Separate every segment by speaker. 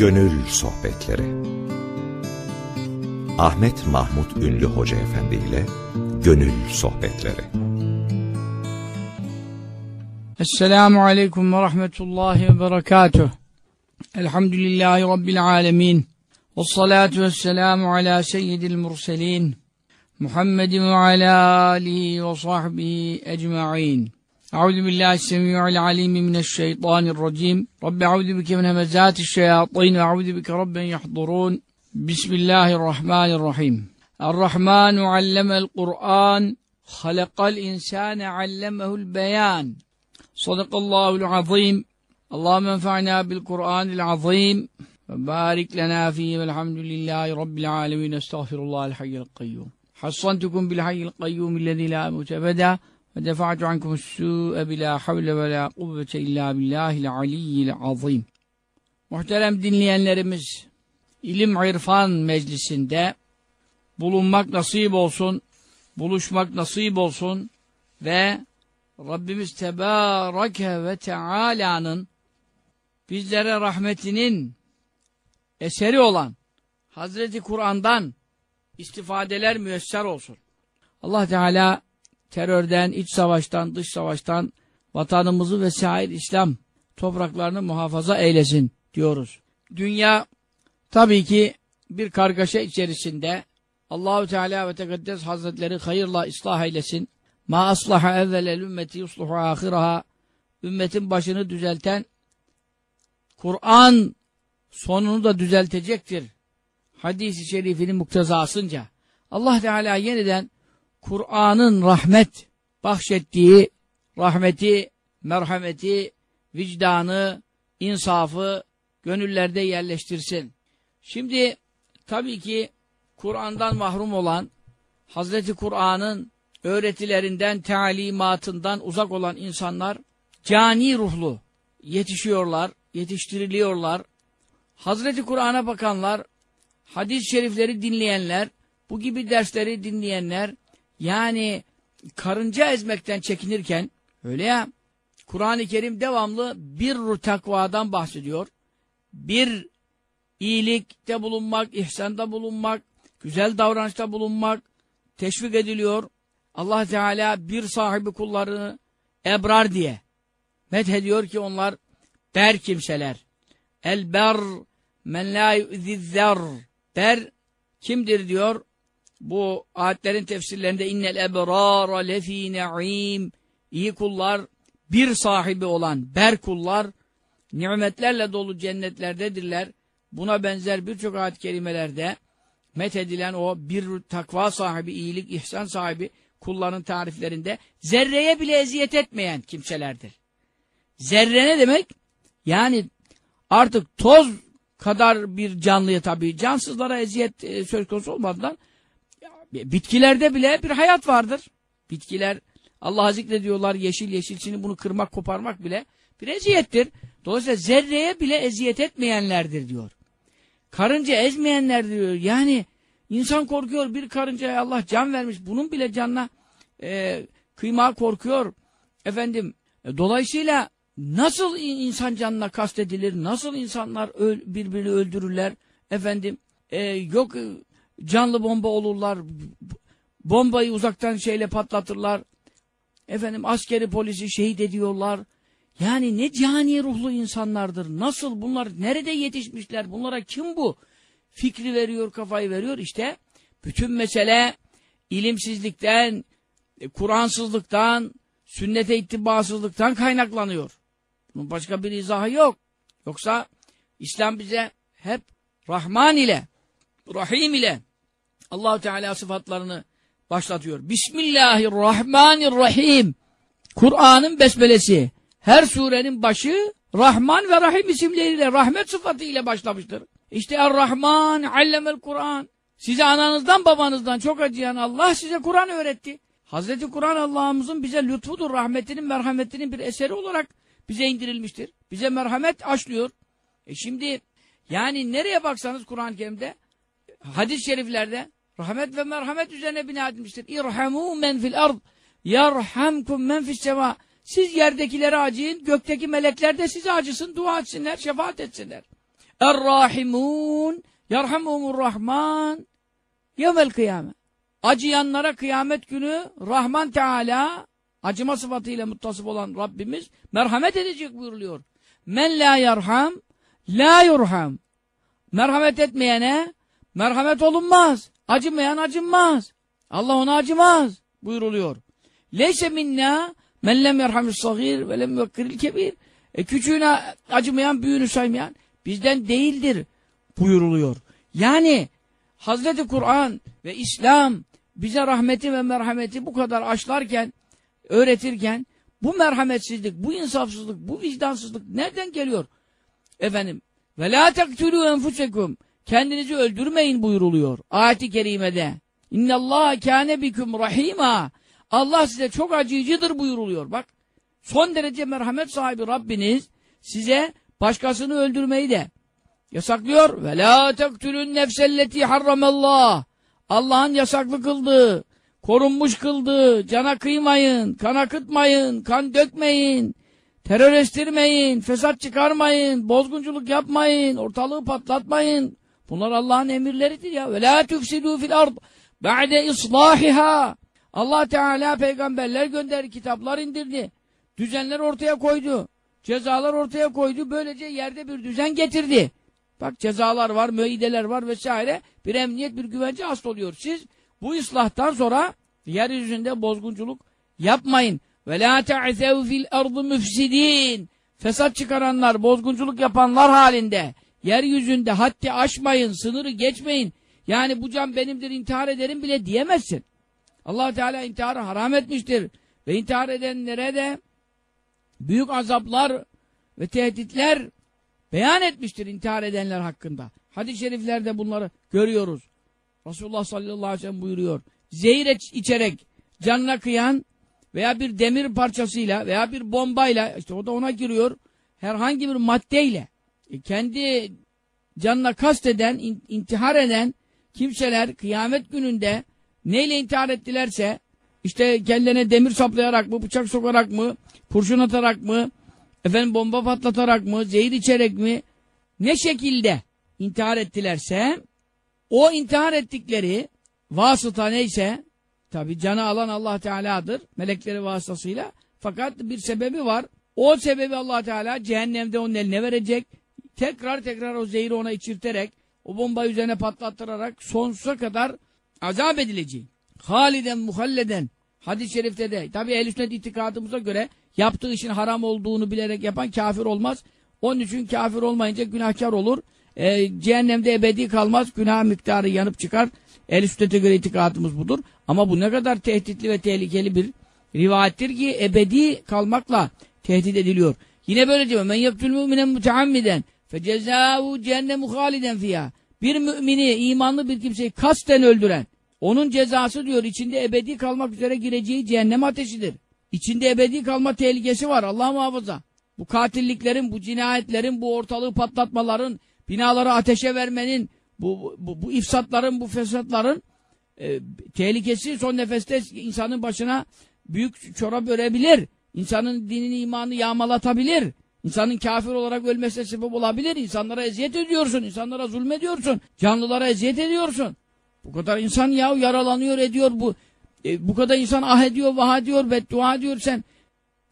Speaker 1: Gönül Sohbetleri Ahmet Mahmut Ünlü Hoca Efendi ile Gönül Sohbetleri
Speaker 2: Esselamu Aleyküm ve Rahmetullahi ve Berekatuh. Elhamdülillahi Rabbil Alemin. Ve salatu ve selamu ala seyyidil murselin. Muhammedin ve ala alihi ve sahbihi ecma'in. Euzu billahi semi'il alim mineşşeytanirracim. Rabbi euzu bike min hemezati'ş-şeyatin ve euzu bike rabben yahdurun. Bismillahirrahmanirrahim. Er-Rahmanu allemel Kur'an. Halakal insane allemehul beyan. Sadakallahu azim. Allahümme enfa'na bil Kur'anil azim. Ve barik lena fihi velhamdülillahi rabbil alemin. Estağfirullahal hayyel kayyum. Hassantukum bil hayyel kayyum illezi la mutebeda. Ve defa'tu ankum su'e bila havle ve la kuvvete illa billahil aliyyil azim. Muhterem dinleyenlerimiz, ilim irfan meclisinde bulunmak nasip olsun, buluşmak nasip olsun ve Rabbimiz Tebareke ve Teala'nın bizlere rahmetinin eseri olan Hazreti Kur'an'dan istifadeler müyesser olsun. Allah Teala terörden, iç savaştan, dış savaştan vatanımızı ve sair İslam topraklarını muhafaza eylesin diyoruz. Dünya tabii ki bir kargaşa içerisinde Allahu Teala ve Tekaddes Hazretleri hayırla ıslah eylesin. Ma aslaha evvelel ümmeti yusluhu ahiraha ümmetin başını düzelten Kur'an sonunu da düzeltecektir. Hadis-i şerifinin muktezasınca Allah Teala yeniden Kur'an'ın rahmet bahşettiği rahmeti, merhameti, vicdanı, insafı gönüllerde yerleştirsin. Şimdi tabii ki Kur'an'dan mahrum olan Hazreti Kur'an'ın öğretilerinden, talimatından uzak olan insanlar cani ruhlu yetişiyorlar, yetiştiriliyorlar. Hazreti Kur'an'a bakanlar, hadis-i şerifleri dinleyenler, bu gibi dersleri dinleyenler, yani karınca ezmekten çekinirken, öyle ya, Kur'an-ı Kerim devamlı bir takvadan bahsediyor. Bir iyilikte bulunmak, ihsanda bulunmak, güzel davranışta bulunmak teşvik ediliyor. Allah Teala bir sahibi kullarını ebrar diye methediyor ki onlar ber kimseler. El ber men la yu'zizzer. Ber kimdir diyor. Bu ayetlerin tefsirlerinde innel ebrara lefi ne'im. İyi kullar bir sahibi olan ber kullar nimetlerle dolu cennetlerdedirler. Buna benzer birçok ayet kelimelerde methedilen o bir takva sahibi, iyilik, ihsan sahibi kulların tariflerinde zerreye bile eziyet etmeyen kimselerdir. Zerre ne demek? Yani artık toz kadar bir canlıya tabii cansızlara eziyet e, söz konusu olmadan bitkilerde bile bir hayat vardır. Bitkiler Allah'a zikrediyorlar yeşil yeşil şimdi bunu kırmak koparmak bile bir eziyettir. Dolayısıyla zerreye bile eziyet etmeyenlerdir diyor. Karınca ezmeyenler diyor. Yani insan korkuyor bir karıncaya Allah can vermiş. Bunun bile canına e, kıyma korkuyor. Efendim e, dolayısıyla nasıl insan canına kastedilir? Nasıl insanlar öl, birbirini öldürürler? Efendim e, yok e, canlı bomba olurlar. Bombayı uzaktan şeyle patlatırlar. Efendim askeri polisi şehit ediyorlar. Yani ne cani ruhlu insanlardır. Nasıl bunlar nerede yetişmişler? Bunlara kim bu? Fikri veriyor, kafayı veriyor. İşte bütün mesele ilimsizlikten, e, Kur'ansızlıktan, sünnete ittibasızlıktan kaynaklanıyor. Bunun başka bir izahı yok. Yoksa İslam bize hep Rahman ile, Rahim ile Allahu Teala sıfatlarını başlatıyor. Bismillahirrahmanirrahim. Kur'an'ın besmelesi. Her surenin başı Rahman ve Rahim isimleriyle, rahmet sıfatıyla başlamıştır. İşte Er-Rahman, allemel Kur'an. Size ananızdan babanızdan çok acıyan Allah size Kur'an öğretti. Hazreti Kur'an Allah'ımızın bize lütfudur, rahmetinin, merhametinin bir eseri olarak bize indirilmiştir. Bize merhamet aşlıyor. E şimdi yani nereye baksanız Kur'an-ı Kerim'de, hadis-i şeriflerde rahmet ve merhamet üzerine bina edilmiştir. İrhamû men fil ard yarhamkum men fis sema. Siz yerdekilere acıyın, gökteki melekler de size acısın, dua etsinler, şefaat etsinler. Er-Rahimun Yerhamumur Rahman Yevmel kıyame. Acıyanlara kıyamet günü Rahman Teala acıma sıfatıyla muttasıf olan Rabbimiz merhamet edecek buyuruluyor. Men la yerham la yurham. Merhamet etmeyene merhamet olunmaz. Acımayan acınmaz. Allah ona acımaz buyuruluyor. Leyse minna men lem yerhamis sagir ve lem yukkiril kebir. E küçüğüne acımayan, büyüğünü saymayan bizden değildir buyuruluyor. Yani Hazreti Kur'an ve İslam bize rahmeti ve merhameti bu kadar aşlarken, öğretirken bu merhametsizlik, bu insafsızlık, bu vicdansızlık nereden geliyor? Efendim, ve la tektulû enfusekum kendinizi öldürmeyin buyuruluyor ayet-i kerimede. İnnallâhe kâne biküm rahîmâ Allah size çok acıyıcıdır buyuruluyor. Bak, son derece merhamet sahibi Rabbiniz size başkasını öldürmeyi de yasaklıyor. Ve la tektulun nefselleti harramallah. Allah'ın yasaklı kıldığı, korunmuş kıldığı, cana kıymayın, kan akıtmayın, kan dökmeyin, terör estirmeyin, fesat çıkarmayın, bozgunculuk yapmayın, ortalığı patlatmayın. Bunlar Allah'ın emirleridir ya. Ve la tufsidu fil ard ba'de islahiha. Allah Teala peygamberler gönderdi, kitaplar indirdi. Düzenler ortaya koydu. Cezalar ortaya koydu. Böylece yerde bir düzen getirdi. Bak cezalar var, müeyyideler var vesaire. Bir emniyet, bir güvence asıl oluyor. Siz bu ıslahtan sonra yeryüzünde bozgunculuk yapmayın. Ve la te'zev fil ardı müfsidin. Fesat çıkaranlar, bozgunculuk yapanlar halinde yeryüzünde haddi aşmayın, sınırı geçmeyin. Yani bu can benimdir, intihar ederim bile diyemezsin. allah Teala intiharı haram etmiştir. Ve intihar edenlere de büyük azaplar ve tehditler beyan etmiştir intihar edenler hakkında. Hadis-i şeriflerde bunları görüyoruz. Resulullah sallallahu aleyhi ve sellem buyuruyor. Zehir içerek canına kıyan veya bir demir parçasıyla veya bir bombayla işte o da ona giriyor. Herhangi bir maddeyle kendi canına kasteden, in, intihar eden kimseler kıyamet gününde neyle intihar ettilerse işte kendine demir saplayarak mı, bıçak sokarak mı, kurşun atarak mı, efendim bomba patlatarak mı, zehir içerek mi, ne şekilde intihar ettilerse, o intihar ettikleri vasıta neyse, tabi canı alan Allah Teala'dır, melekleri vasıtasıyla, fakat bir sebebi var, o sebebi Allah Teala cehennemde onun eline verecek, tekrar tekrar o zehri ona içirterek, o bomba üzerine patlattırarak sonsuza kadar azap edileceği. Haliden muhalleden hadis-i şerifte de tabi ehl sünnet itikadımıza göre yaptığı işin haram olduğunu bilerek yapan kafir olmaz. Onun için kafir olmayınca günahkar olur. E, cehennemde ebedi kalmaz. Günah miktarı yanıp çıkar. ehl sünnete göre itikadımız budur. Ama bu ne kadar tehditli ve tehlikeli bir rivayettir ki ebedi kalmakla tehdit ediliyor. Yine böyle diyor. Men yaktül müminen müteammiden fecezâhu cehennemu haliden fiyâ. Bir mümini, imanlı bir kimseyi kasten öldüren onun cezası diyor içinde ebedi kalmak üzere gireceği cehennem ateşidir. İçinde ebedi kalma tehlikesi var Allah muhafaza. Bu katilliklerin, bu cinayetlerin, bu ortalığı patlatmaların, binaları ateşe vermenin, bu, bu, bu ifsatların, bu fesatların e, tehlikesi son nefeste insanın başına büyük çorap örebilir. İnsanın dinini, imanı yağmalatabilir. İnsanın kafir olarak ölmesine sebep olabilir. İnsanlara eziyet ediyorsun, insanlara zulmediyorsun, canlılara eziyet ediyorsun. Bu kadar insan ya yaralanıyor ediyor bu. E, bu kadar insan ah ediyor, vah ediyor, beddua ediyor sen.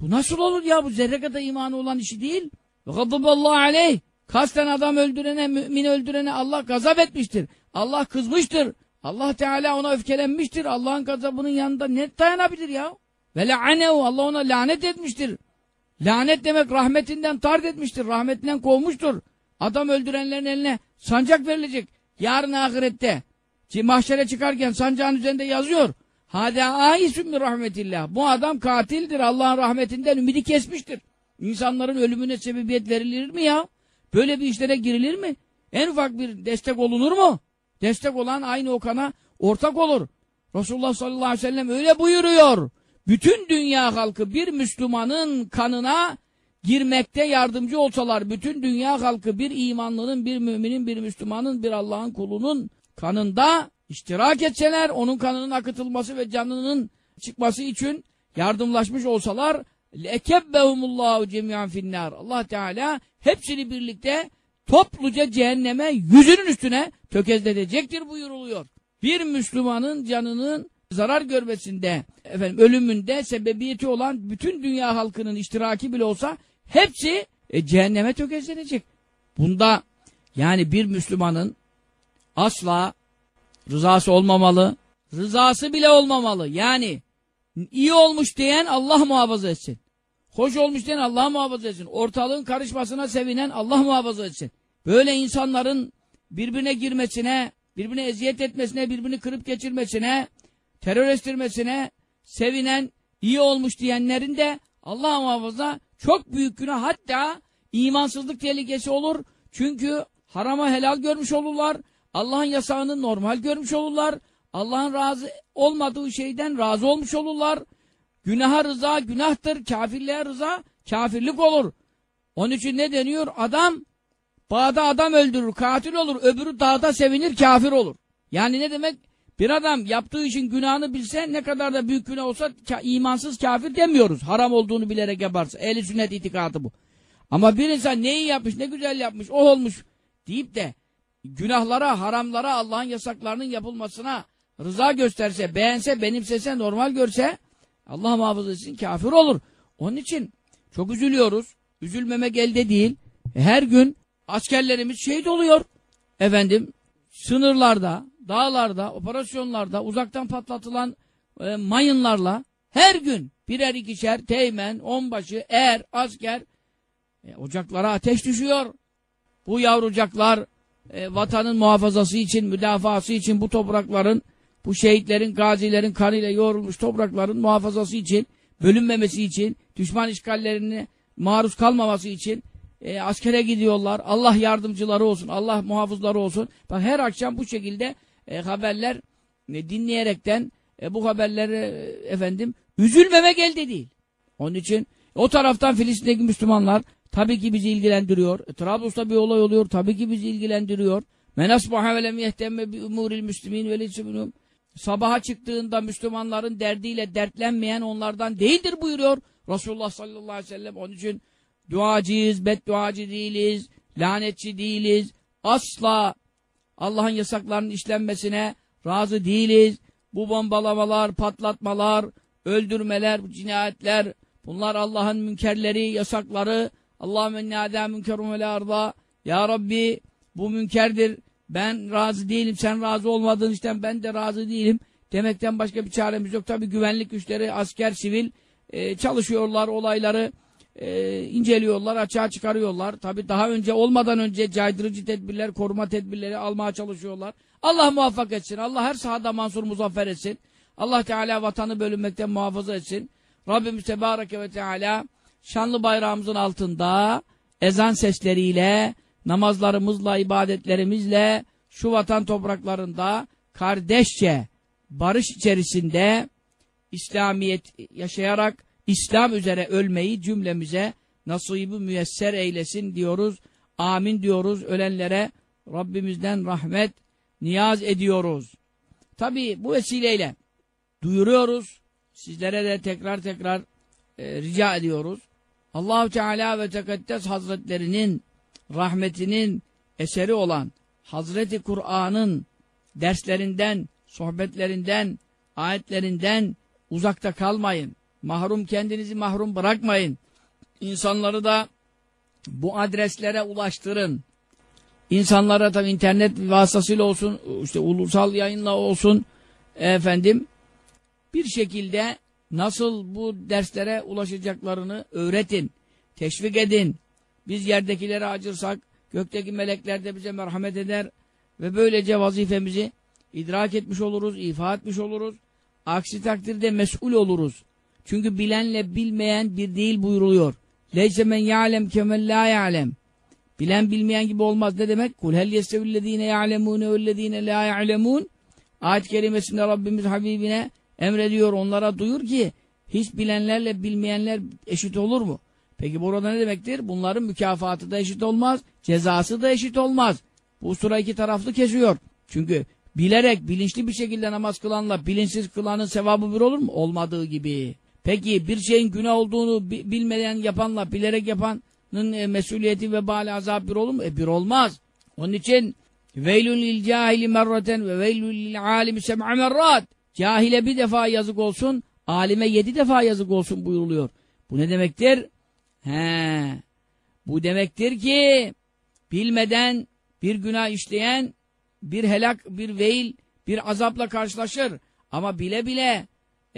Speaker 2: Bu nasıl olur ya bu zerre kadar imanı olan işi değil. Gadıballahu aleyh. Kasten adam öldürene, mümin öldürene Allah gazap etmiştir. Allah kızmıştır. Allah Teala ona öfkelenmiştir. Allah'ın gazabının yanında ne dayanabilir ya? Ve le'anehu Allah ona lanet etmiştir. Lanet demek rahmetinden tard etmiştir. Rahmetinden kovmuştur. Adam öldürenlerin eline sancak verilecek. Yarın ahirette. Mahşere çıkarken sancağın üzerinde yazıyor. Hâdâ âisün mi rahmetillah. Bu adam katildir. Allah'ın rahmetinden ümidi kesmiştir. İnsanların ölümüne sebebiyet verilir mi ya? Böyle bir işlere girilir mi? En ufak bir destek olunur mu? Destek olan aynı o kana ortak olur. Resulullah sallallahu aleyhi ve sellem öyle buyuruyor. Bütün dünya halkı bir Müslümanın kanına girmekte yardımcı olsalar, bütün dünya halkı bir imanlının, bir müminin, bir Müslümanın, bir Allah'ın kulunun kanında iştirak etseler, onun kanının akıtılması ve canının çıkması için yardımlaşmış olsalar lekebbehumullahu cemiyan finnar. Allah Teala hepsini birlikte topluca cehenneme yüzünün üstüne tökezletecektir buyuruluyor. Bir Müslümanın canının zarar görmesinde, efendim ölümünde sebebiyeti olan bütün dünya halkının iştiraki bile olsa hepsi e, cehenneme tökezlenecek. Bunda yani bir Müslümanın asla rızası olmamalı, rızası bile olmamalı. Yani iyi olmuş diyen Allah muhafaza etsin. Hoş olmuş diyen Allah muhafaza etsin. Ortalığın karışmasına sevinen Allah muhafaza etsin. Böyle insanların birbirine girmesine, birbirine eziyet etmesine, birbirini kırıp geçirmesine, terör estirmesine sevinen, iyi olmuş diyenlerin de Allah muhafaza çok büyük günah hatta imansızlık tehlikesi olur. Çünkü harama helal görmüş olurlar. Allah'ın yasağını normal görmüş olurlar. Allah'ın razı olmadığı şeyden razı olmuş olurlar. Günaha rıza günahtır. Kafirliğe rıza kafirlik olur. Onun için ne deniyor? Adam bağda adam öldürür, katil olur. Öbürü dağda sevinir, kafir olur. Yani ne demek? Bir adam yaptığı işin günahını bilse ne kadar da büyük günah olsa ka imansız kafir demiyoruz. Haram olduğunu bilerek yaparsa. Ehli sünnet itikadı bu. Ama bir insan neyi yapmış, ne güzel yapmış, o olmuş deyip de günahlara, haramlara, Allah'ın yasaklarının yapılmasına rıza gösterse, beğense, benimsese, normal görse Allah muhafaza etsin kafir olur. Onun için çok üzülüyoruz. Üzülmemek elde değil. Her gün askerlerimiz şehit oluyor. Efendim sınırlarda, dağlarda, operasyonlarda, uzaktan patlatılan e, mayınlarla her gün birer ikişer teğmen, onbaşı, er, asker e, ocaklara ateş düşüyor. Bu yavrucaklar e, vatanın muhafazası için, müdafası için bu toprakların, bu şehitlerin, gazilerin kanıyla yoğrulmuş toprakların muhafazası için, bölünmemesi için, düşman işgallerine maruz kalmaması için e, askere gidiyorlar. Allah yardımcıları olsun, Allah muhafızları olsun. Bak her akşam bu şekilde e, haberler e, dinleyerekten e, bu haberleri e, efendim üzülmemek elde değil. Onun için o taraftan Filistin'deki Müslümanlar tabii ki bizi ilgilendiriyor. E, Trablus'ta bir olay oluyor. Tabii ki bizi ilgilendiriyor. Men asbaha ve lem yehtemme bi umuril müslimin ve. Sabaha çıktığında Müslümanların derdiyle dertlenmeyen onlardan değildir buyuruyor. Resulullah sallallahu aleyhi ve sellem. Onun için duacıyız, bedduacı değiliz, lanetçi değiliz. Asla Allah'ın yasaklarının işlenmesine razı değiliz. Bu bombalamalar, patlatmalar, öldürmeler, cinayetler, bunlar Allah'ın münkerleri, yasakları. Allahümme innâdâ münkerun ve arda. Ya Rabbi bu münkerdir. Ben razı değilim, sen razı olmadığın işten ben de razı değilim. Demekten başka bir çaremiz yok. Tabi güvenlik güçleri, asker, sivil e, çalışıyorlar olayları e, inceliyorlar, açığa çıkarıyorlar. Tabi daha önce olmadan önce caydırıcı tedbirler, koruma tedbirleri almaya çalışıyorlar. Allah muvaffak etsin. Allah her sahada mansur muzaffer etsin. Allah Teala vatanı bölünmekten muhafaza etsin. Rabbimiz Tebareke ve Teala şanlı bayrağımızın altında ezan sesleriyle, namazlarımızla, ibadetlerimizle şu vatan topraklarında kardeşçe, barış içerisinde İslamiyet yaşayarak İslam üzere ölmeyi cümlemize nasibi müyesser eylesin diyoruz. Amin diyoruz. Ölenlere Rabbimizden rahmet niyaz ediyoruz. Tabi bu vesileyle duyuruyoruz. Sizlere de tekrar tekrar e, rica ediyoruz. Allahu Teala ve Tekaddes Hazretlerinin rahmetinin eseri olan Hazreti Kur'an'ın derslerinden, sohbetlerinden, ayetlerinden uzakta kalmayın. Mahrum kendinizi mahrum bırakmayın. İnsanları da bu adreslere ulaştırın. İnsanlara tabi internet vasıtasıyla olsun, işte ulusal yayınla olsun efendim bir şekilde nasıl bu derslere ulaşacaklarını öğretin, teşvik edin. Biz yerdekilere acırsak gökteki melekler de bize merhamet eder ve böylece vazifemizi idrak etmiş oluruz, ifa etmiş oluruz. Aksi takdirde mesul oluruz. Çünkü bilenle bilmeyen bir değil buyuruluyor. Leyse men ya'lem kemen la ya'lem. Bilen bilmeyen gibi olmaz. Ne demek? Kul hel yestevillezine ya'lemune vellezine la ya'lemun. Ayet kerimesinde Rabbimiz Habibine emrediyor. Onlara duyur ki hiç bilenlerle bilmeyenler eşit olur mu? Peki burada ne demektir? Bunların mükafatı da eşit olmaz. Cezası da eşit olmaz. Bu sura iki taraflı kesiyor. Çünkü bilerek, bilinçli bir şekilde namaz kılanla bilinçsiz kılanın sevabı bir olur mu? Olmadığı gibi. Peki bir şeyin günah olduğunu bilmeden yapanla bilerek yapan e, mesuliyeti ve bali azab bir olur mu? E bir olmaz. Onun için veylül lil cahili merraten ve veylül lil alimi sem'a merrat. Cahile bir defa yazık olsun, alime yedi defa yazık olsun buyuruluyor. Bu ne demektir? He, bu demektir ki bilmeden bir günah işleyen bir helak, bir veil, bir azapla karşılaşır. Ama bile bile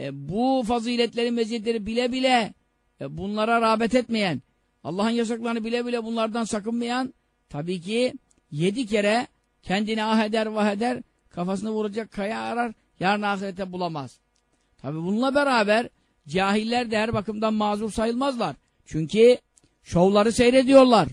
Speaker 2: e, bu faziletlerin meziyetleri bile bile e, bunlara rağbet etmeyen, Allah'ın yasaklarını bile bile bunlardan sakınmayan tabii ki yedi kere kendini ah eder vah eder kafasını vuracak kaya arar yarın ahirete bulamaz. Tabii bununla beraber cahiller de her bakımdan mazur sayılmazlar. Çünkü şovları seyrediyorlar.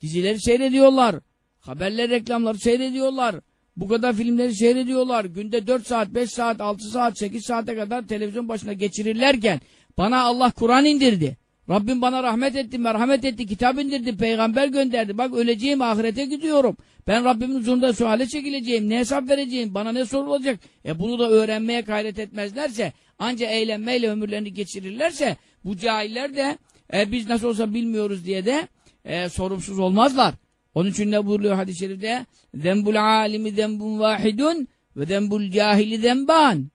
Speaker 2: Dizileri seyrediyorlar. Haberler, reklamları seyrediyorlar. Bu kadar filmleri seyrediyorlar. Günde 4 saat, 5 saat, 6 saat, 8 saate kadar televizyon başına geçirirlerken bana Allah Kur'an indirdi. Rabbim bana rahmet etti, merhamet etti, kitap indirdi, peygamber gönderdi. Bak öleceğim, ahirete gidiyorum. Ben Rabbimin huzurunda suale çekileceğim, ne hesap vereceğim, bana ne sorulacak? E bunu da öğrenmeye gayret etmezlerse, anca eğlenmeyle ömürlerini geçirirlerse, bu cahiller de e, biz nasıl olsa bilmiyoruz diye de e, sorumsuz olmazlar. Onun için ne buyuruyor hadis-i şerifte? Zembul alimi zembun vahidun ve zembul cahili zemban.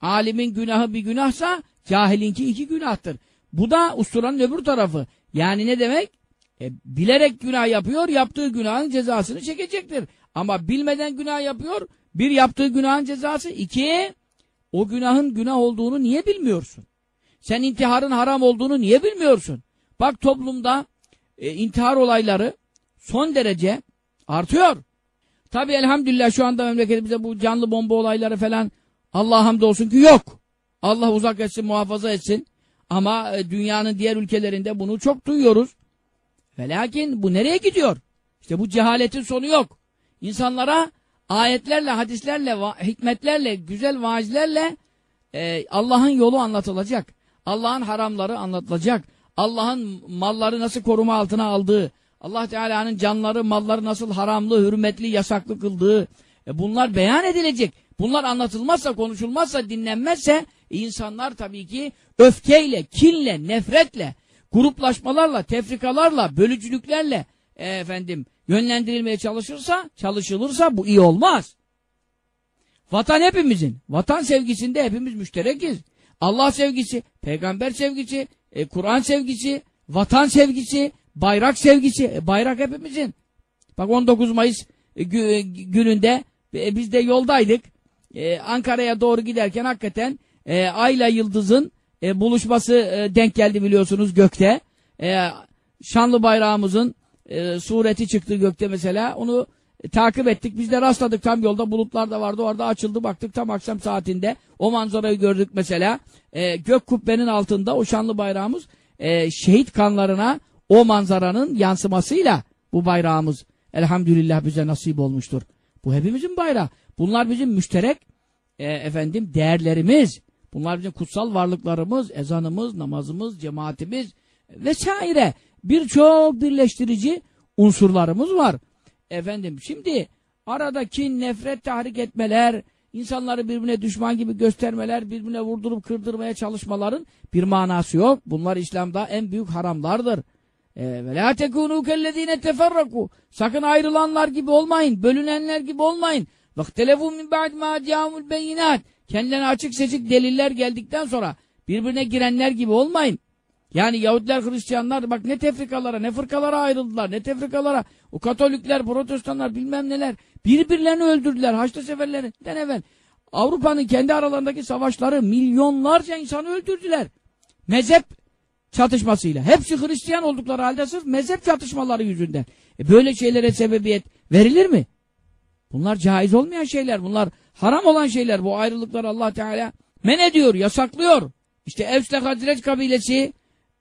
Speaker 2: Alimin günahı bir günahsa cahilinki iki günahtır. Bu da usturanın öbür tarafı. Yani ne demek? E, bilerek günah yapıyor, yaptığı günahın cezasını çekecektir. Ama bilmeden günah yapıyor, bir yaptığı günahın cezası, iki o günahın günah olduğunu niye bilmiyorsun? Sen intiharın haram olduğunu niye bilmiyorsun? Bak toplumda e, intihar olayları son derece artıyor. Tabi elhamdülillah şu anda memleketimizde bu canlı bomba olayları falan Allah hamdolsun ki yok. Allah uzak etsin, muhafaza etsin. Ama e, dünyanın diğer ülkelerinde bunu çok duyuyoruz. Ve lakin bu nereye gidiyor? İşte bu cehaletin sonu yok. İnsanlara ayetlerle, hadislerle, hikmetlerle, güzel vaazlerle e, Allah'ın yolu anlatılacak. Allah'ın haramları anlatılacak. Allah'ın malları nasıl koruma altına aldığı, Allah Teala'nın canları, malları nasıl haramlı, hürmetli, yasaklı kıldığı e bunlar beyan edilecek. Bunlar anlatılmazsa, konuşulmazsa, dinlenmezse insanlar tabii ki öfkeyle, kinle, nefretle, gruplaşmalarla, tefrikalarla, bölücülüklerle e, efendim yönlendirilmeye çalışırsa, çalışılırsa bu iyi olmaz. Vatan hepimizin. Vatan sevgisinde hepimiz müşterekiz. Allah sevgisi, peygamber sevgisi, e, Kur'an sevgisi, vatan sevgisi, bayrak sevgisi. E, bayrak hepimizin. Bak 19 Mayıs e, gü gününde e, biz de yoldaydık. E, Ankara'ya doğru giderken hakikaten e, Ayla Yıldız'ın e, buluşması e, denk geldi biliyorsunuz gökte. E, şanlı bayrağımızın e, sureti çıktı gökte mesela. Onu e, takip ettik. Biz de rastladık tam yolda. Bulutlar da vardı. Orada açıldı baktık tam akşam saatinde. O manzarayı gördük mesela. E, gök kubbenin altında o şanlı bayrağımız e, şehit kanlarına o manzaranın yansımasıyla bu bayrağımız elhamdülillah bize nasip olmuştur. Bu hepimizin bayrağı. Bunlar bizim müşterek e, efendim değerlerimiz. Bunlar bizim kutsal varlıklarımız, ezanımız, namazımız, cemaatimiz vesaire. Birçok birleştirici unsurlarımız var. Efendim şimdi arada kin, nefret tahrik etmeler, insanları birbirine düşman gibi göstermeler, birbirine vurdurup kırdırmaya çalışmaların bir manası yok. Bunlar İslam'da en büyük haramlardır. E, ve la tekunu kellezine teferraku. Sakın ayrılanlar gibi olmayın, bölünenler gibi olmayın. Vaktelefu min ba'd ma ca'amul beyinat. Kendilerine açık seçik deliller geldikten sonra birbirine girenler gibi olmayın. Yani Yahudiler, Hristiyanlar bak ne tefrikalara, ne fırkalara ayrıldılar, ne tefrikalara. O Katolikler, Protestanlar bilmem neler. Birbirlerini öldürdüler Haçlı seferlerinden evvel. Avrupa'nın kendi aralarındaki savaşları milyonlarca insanı öldürdüler. Mezhep çatışmasıyla. Hepsi Hristiyan oldukları halde sırf mezhep çatışmaları yüzünden. E böyle şeylere sebebiyet verilir mi? Bunlar caiz olmayan şeyler. Bunlar haram olan şeyler. Bu ayrılıklar Allah Teala men ediyor, yasaklıyor. İşte Evs ile Hazreç kabilesi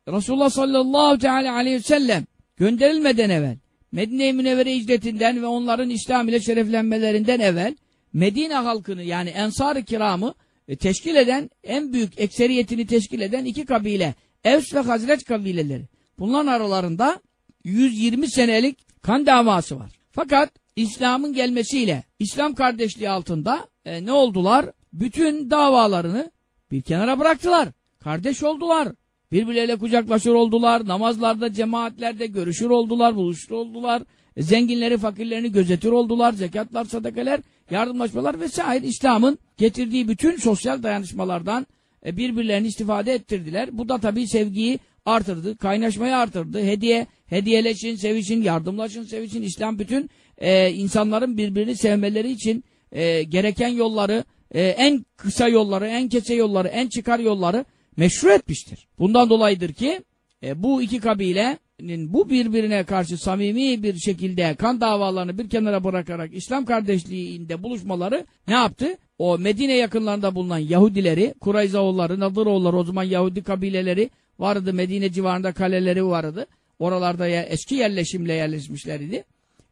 Speaker 2: Resulullah sallallahu teala aleyhi ve sellem gönderilmeden evvel Medine-i Münevvere hicretinden ve onların İslam ile şereflenmelerinden evvel Medine halkını yani Ensar-ı Kiram'ı e, teşkil eden en büyük ekseriyetini teşkil eden iki kabile Evs ve Hazreç kabileleri. Bunların aralarında 120 senelik kan davası var. Fakat İslam'ın gelmesiyle İslam kardeşliği altında e, ne oldular? Bütün davalarını bir kenara bıraktılar. Kardeş oldular. Birbirleriyle kucaklaşır oldular. Namazlarda, cemaatlerde görüşür oldular, buluşur oldular. E, zenginleri, fakirlerini gözetir oldular. Zekatlar, sadakalar, yardımlaşmalar vesaire. İslam'ın getirdiği bütün sosyal dayanışmalardan e, birbirlerini istifade ettirdiler. Bu da tabii sevgiyi artırdı, kaynaşmayı artırdı. Hediye, hediyeleşin, sevişin, yardımlaşın, sevişin. İslam bütün e, insanların birbirini sevmeleri için e, gereken yolları, e, en kısa yolları, en kese yolları, en çıkar yolları meşru etmiştir. Bundan dolayıdır ki e, bu iki kabilenin bu birbirine karşı samimi bir şekilde kan davalarını bir kenara bırakarak İslam kardeşliğinde buluşmaları ne yaptı? O Medine yakınlarında bulunan Yahudileri, Kurayzaoğulları, Nadıroğulları o zaman Yahudi kabileleri vardı. Medine civarında kaleleri vardı. Oralarda ya eski yerleşimle yerleşmişler idi.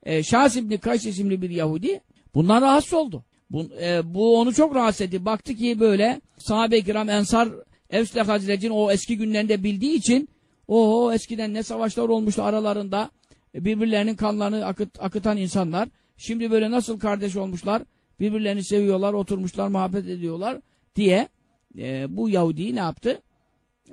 Speaker 2: E, Şahs İbni Kays isimli bir Yahudi bundan rahatsız oldu. Bu, e, bu onu çok rahatsız etti. Baktı ki böyle sahabe-i kiram ensar Evsle Hazret'in o eski günlerinde bildiği için o eskiden ne savaşlar olmuştu aralarında e, birbirlerinin kanlarını akıt, akıtan insanlar şimdi böyle nasıl kardeş olmuşlar birbirlerini seviyorlar oturmuşlar muhabbet ediyorlar diye e, bu Yahudi'yi ne yaptı?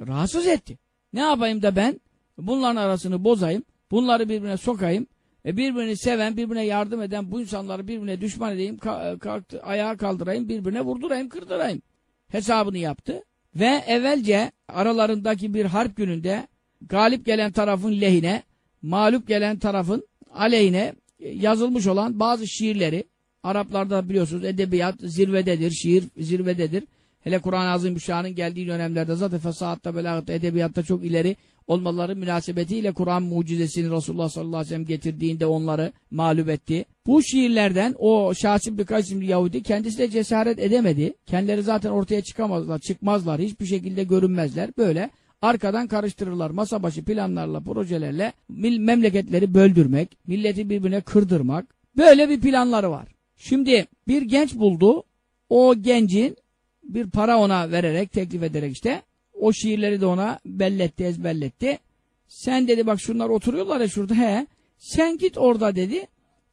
Speaker 2: Rahatsız etti. Ne yapayım da ben bunların arasını bozayım bunları birbirine sokayım e, birbirini seven, birbirine yardım eden bu insanları birbirine düşman edeyim, kalktı, ayağa kaldırayım, birbirine vurdurayım, kırdırayım. Hesabını yaptı. Ve evvelce aralarındaki bir harp gününde galip gelen tarafın lehine, mağlup gelen tarafın aleyhine e, yazılmış olan bazı şiirleri, Araplarda biliyorsunuz edebiyat zirvededir, şiir zirvededir. Hele Kur'an-ı Azimüşşan'ın geldiği dönemlerde zaten fesahatta, belagatta, edebiyatta çok ileri olmaları münasebetiyle Kur'an mucizesini Resulullah sallallahu aleyhi ve sellem getirdiğinde onları mağlup etti. Bu şiirlerden o Şahsim birkaç isimli Yahudi kendisi de cesaret edemedi. Kendileri zaten ortaya çıkamazlar, çıkmazlar, hiçbir şekilde görünmezler. Böyle arkadan karıştırırlar. Masa başı planlarla, projelerle memleketleri böldürmek, milleti birbirine kırdırmak. Böyle bir planları var. Şimdi bir genç buldu. O gencin bir para ona vererek, teklif ederek işte o şiirleri de ona belletti, ezberletti. Sen dedi bak şunlar oturuyorlar ya şurada he. Sen git orada dedi.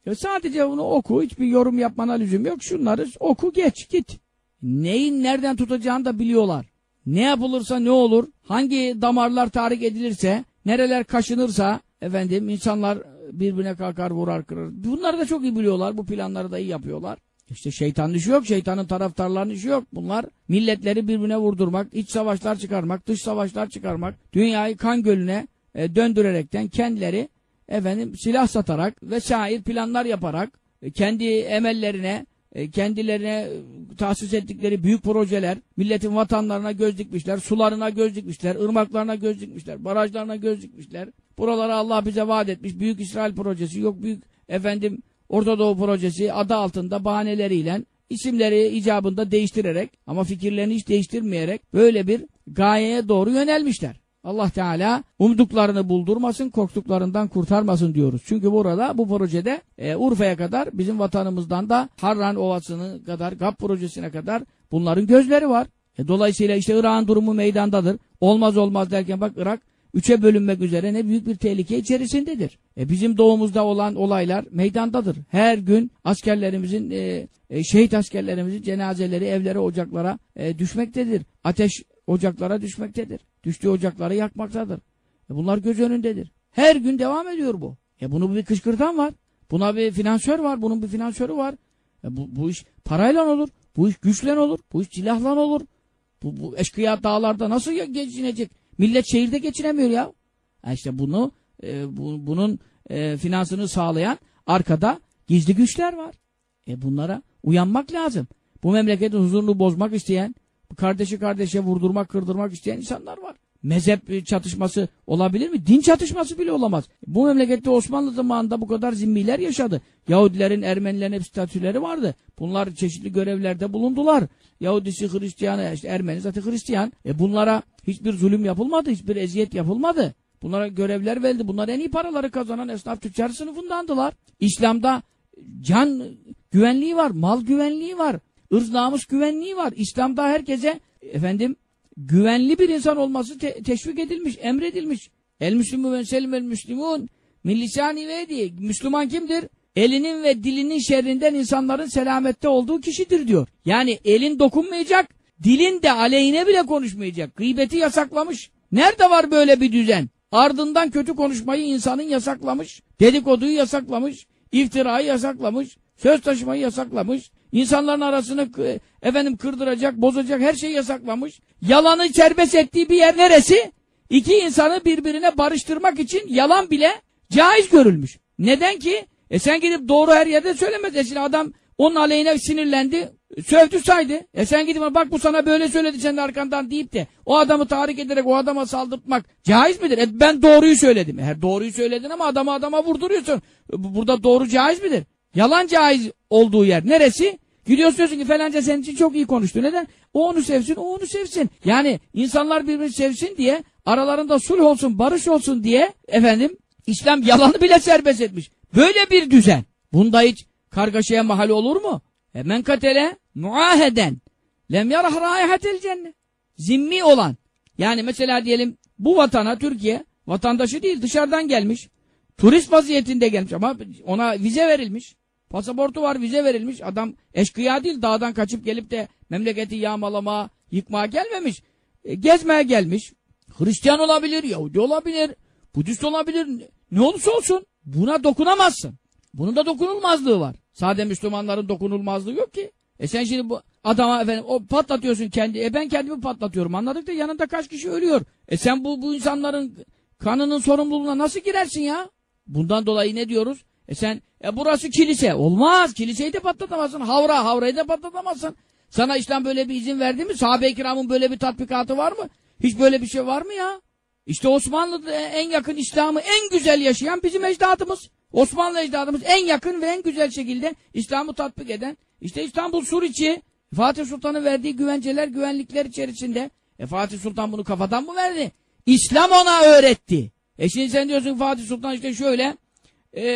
Speaker 2: Ya sadece bunu oku. Hiçbir yorum yapmana lüzum yok. Şunları oku geç git. Neyin nereden tutacağını da biliyorlar. Ne yapılırsa ne olur, hangi damarlar tahrik edilirse, nereler kaşınırsa, efendim insanlar birbirine kalkar vurar kırır. Bunları da çok iyi biliyorlar. Bu planları da iyi yapıyorlar. İşte şeytanın işi yok, şeytanın taraftarlarının işi yok. Bunlar milletleri birbirine vurdurmak, iç savaşlar çıkarmak, dış savaşlar çıkarmak, dünyayı kan gölüne e, döndürerekten kendileri efendim silah satarak ve şair planlar yaparak e, kendi emellerine, e, kendilerine e, tahsis ettikleri büyük projeler, milletin vatanlarına göz dikmişler, sularına göz dikmişler, ırmaklarına göz dikmişler, barajlarına göz dikmişler. Buraları Allah bize vaat etmiş. Büyük İsrail projesi yok, büyük efendim Orta Doğu Projesi adı altında bahaneleriyle isimleri icabında değiştirerek ama fikirlerini hiç değiştirmeyerek böyle bir gayeye doğru yönelmişler. Allah Teala umduklarını buldurmasın, korktuklarından kurtarmasın diyoruz. Çünkü burada bu projede e, Urfa'ya kadar bizim vatanımızdan da Harran Ovası'nı kadar, GAP projesine kadar bunların gözleri var. E, dolayısıyla işte Irak'ın durumu meydandadır. Olmaz olmaz derken bak Irak üçe bölünmek üzere ne büyük bir tehlike içerisindedir. E bizim doğumuzda olan olaylar meydandadır. Her gün askerlerimizin, e, e, şehit askerlerimizin cenazeleri evlere, ocaklara e, düşmektedir. Ateş ocaklara düşmektedir. Düştüğü ocakları yakmaktadır. E bunlar göz önündedir. Her gün devam ediyor bu. E bunu bir kışkırtan var. Buna bir finansör var. Bunun bir finansörü var. E bu, bu iş parayla olur. Bu iş güçle olur. Bu iş silahla olur. Bu, bu eşkıya dağlarda nasıl geçinecek? Millet şehirde geçinemiyor ya. Yani işte bunu e, bu, bunun e, finansını sağlayan arkada gizli güçler var. E bunlara uyanmak lazım. Bu memleketin huzurunu bozmak isteyen, kardeşi kardeşe vurdurmak, kırdırmak isteyen insanlar var. Mezhep çatışması olabilir mi? Din çatışması bile olamaz. Bu memlekette Osmanlı zamanında bu kadar zimmiler yaşadı. Yahudilerin, Ermenilerin hep statüleri vardı. Bunlar çeşitli görevlerde bulundular. Yahudisi, Hristiyanı, işte Ermeni zaten Hristiyan. E bunlara hiçbir zulüm yapılmadı, hiçbir eziyet yapılmadı. Bunlara görevler verildi. Bunlar en iyi paraları kazanan esnaf tüccar sınıfındandılar. İslam'da can güvenliği var, mal güvenliği var, ırz namus güvenliği var. İslam'da herkese efendim güvenli bir insan olması te teşvik edilmiş, emredilmiş. El müslümü ve selim el müslümun millisani ve diye. Müslüman kimdir? Elinin ve dilinin şerrinden insanların selamette olduğu kişidir diyor. Yani elin dokunmayacak, dilin de aleyhine bile konuşmayacak. Gıybeti yasaklamış. Nerede var böyle bir düzen? Ardından kötü konuşmayı insanın yasaklamış, dedikoduyu yasaklamış, iftirayı yasaklamış, söz taşımayı yasaklamış, insanların arasını e, efendim kırdıracak, bozacak her şeyi yasaklamış. Yalanı serbest ettiği bir yer neresi? İki insanı birbirine barıştırmak için yalan bile caiz görülmüş. Neden ki? E sen gidip doğru her yerde söylemez. E şimdi adam onun aleyhine sinirlendi, sövdü saydı. E sen gidip bak bu sana böyle söyledi senin arkandan deyip de o adamı tahrik ederek o adama saldırtmak caiz midir? E ben doğruyu söyledim. Eğer doğruyu söyledin ama adamı adama vurduruyorsun. E bu- Burada doğru caiz midir? Yalan caiz olduğu yer neresi? Gidiyorsun diyorsun ki falanca senin için çok iyi konuştu. Neden? O onu sevsin, o onu sevsin. Yani insanlar birbirini sevsin diye, aralarında sulh olsun, barış olsun diye efendim İslam yalanı bile serbest etmiş. Böyle bir düzen. Bunda hiç kargaşaya mahal olur mu? E men katele muaheden lem yarah raihatel cennet. Zimmi olan. Yani mesela diyelim bu vatana Türkiye vatandaşı değil dışarıdan gelmiş. Turist vaziyetinde gelmiş ama ona vize verilmiş. Pasaportu var vize verilmiş. Adam eşkıya değil dağdan kaçıp gelip de memleketi yağmalama, yıkmaya gelmemiş. E, gezmeye gelmiş. Hristiyan olabilir, Yahudi olabilir, Budist olabilir. Ne- olursa olsun buna dokunamazsın. Bunun da dokunulmazlığı var. Sade Müslümanların dokunulmazlığı yok ki. E sen şimdi bu adama efendim o patlatıyorsun kendi. E ben kendimi patlatıyorum. Anladık da yanında kaç kişi ölüyor. E sen bu bu insanların kanının sorumluluğuna nasıl girersin ya? Bundan dolayı ne diyoruz? E sen e burası kilise. Olmaz. Kiliseyi de patlatamazsın. Havra, havrayı da patlatamazsın. Sana İslam böyle bir izin verdi mi? Sahabe-i kiramın böyle bir tatbikatı var mı? Hiç böyle bir şey var mı ya? İşte Osmanlı'da en yakın İslam'ı en güzel yaşayan bizim ecdadımız. Osmanlı ecdadımız en yakın ve en güzel şekilde İslam'ı tatbik eden. İşte İstanbul Suriçi Fatih Sultan'ın verdiği güvenceler, güvenlikler içerisinde. E Fatih Sultan bunu kafadan mı verdi? İslam ona öğretti. E şimdi sen diyorsun Fatih Sultan işte şöyle e,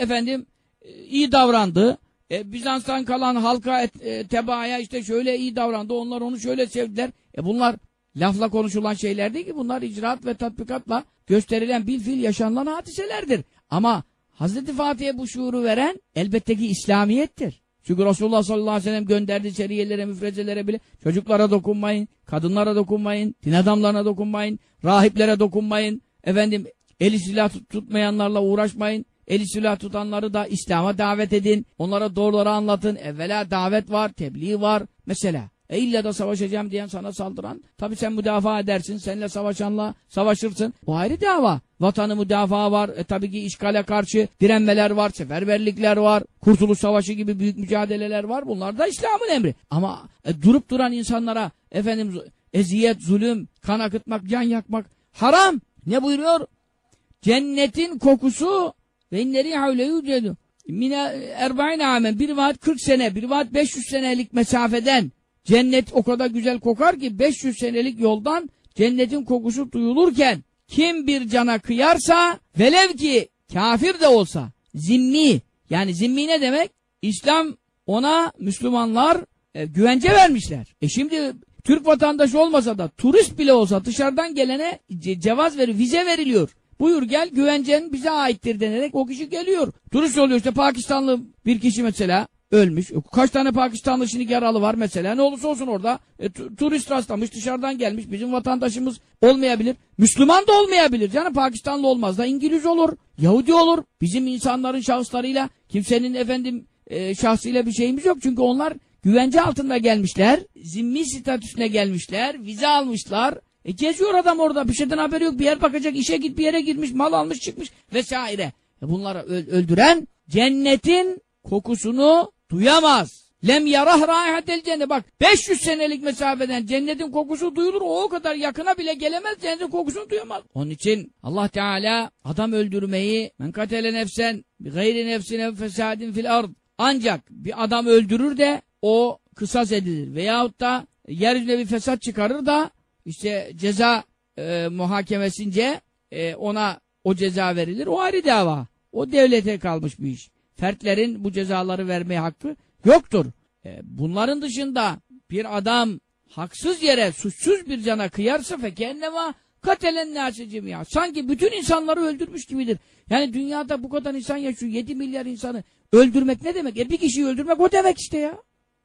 Speaker 2: efendim e, iyi davrandı. E, Bizans'tan kalan halka et, e, tebaaya işte şöyle iyi davrandı. Onlar onu şöyle sevdiler. E bunlar lafla konuşulan şeyler değil ki. Bunlar icraat ve tatbikatla gösterilen bil fiil yaşanılan hadiselerdir. Ama Hazreti Fatih'e bu şuuru veren elbette ki İslamiyettir. Çünkü Resulullah sallallahu aleyhi ve sellem gönderdiği seriyelere, müfrezelere bile çocuklara dokunmayın, kadınlara dokunmayın, din adamlarına dokunmayın, rahiplere dokunmayın, efendim eli silah tut- tutmayanlarla uğraşmayın, eli silah tutanları da İslam'a davet edin, onlara doğruları anlatın, evvela davet var, tebliğ var mesela. E illa da savaşacağım diyen sana saldıran, tabi sen müdafaa edersin, seninle savaşanla savaşırsın. Bu ayrı dava. Vatanı müdafaa var, e tabii ki işgale karşı direnmeler var, seferberlikler var, kurtuluş savaşı gibi büyük mücadeleler var. Bunlar da İslam'ın emri. Ama e, durup duran insanlara efendim eziyet, zulüm, kan akıtmak, can yakmak haram. Ne buyuruyor? Cennetin kokusu ve inleri havle yücedu. Mine erba'in amen. Bir vaat 40 sene, bir vaat 500 senelik mesafeden cennet o kadar güzel kokar ki 500 senelik yoldan cennetin kokusu duyulurken kim bir cana kıyarsa velev ki kafir de olsa zimmi yani zimmi ne demek? İslam ona Müslümanlar e, güvence vermişler. E şimdi Türk vatandaşı olmasa da turist bile olsa dışarıdan gelene ce- cevaz veriyor, vize veriliyor. Buyur gel güvencen bize aittir denerek o kişi geliyor. Turist oluyor işte Pakistanlı bir kişi mesela ölmüş. Kaç tane Pakistanlı şimdi yaralı var mesela. Ne olursa olsun orada e, tu- turist rastlamış dışarıdan gelmiş. Bizim vatandaşımız olmayabilir. Müslüman da olmayabilir. Yani Pakistanlı olmaz da İngiliz olur. Yahudi olur. Bizim insanların şahıslarıyla kimsenin efendim e, şahsıyla bir şeyimiz yok. Çünkü onlar güvence altında gelmişler. Zimmi statüsüne gelmişler. Vize almışlar. E geziyor adam orada. Bir şeyden haberi yok. Bir yer bakacak. işe git bir yere gitmiş. Mal almış çıkmış vesaire. E bunları öl- öldüren cennetin kokusunu duyamaz. Lem yarah raihatel cennet. Bak 500 senelik mesafeden cennetin kokusu duyulur. O o kadar yakına bile gelemez. Cennetin kokusunu duyamaz. Onun için Allah Teala adam öldürmeyi men katele nefsen gayri nefsine fesadin fil ard. Ancak bir adam öldürür de o kısas edilir. Veyahut da yeryüzüne bir fesat çıkarır da işte ceza e, muhakemesince e, ona o ceza verilir. O ayrı dava. O devlete kalmış bir iş. Fertlerin bu cezaları vermeye hakkı yoktur. E, bunların dışında bir adam haksız yere suçsuz bir cana kıyarsa fekennema katelen nâsicim ya. Sanki bütün insanları öldürmüş gibidir. Yani dünyada bu kadar insan yaşıyor. 7 milyar insanı öldürmek ne demek? E bir kişiyi öldürmek o demek işte ya.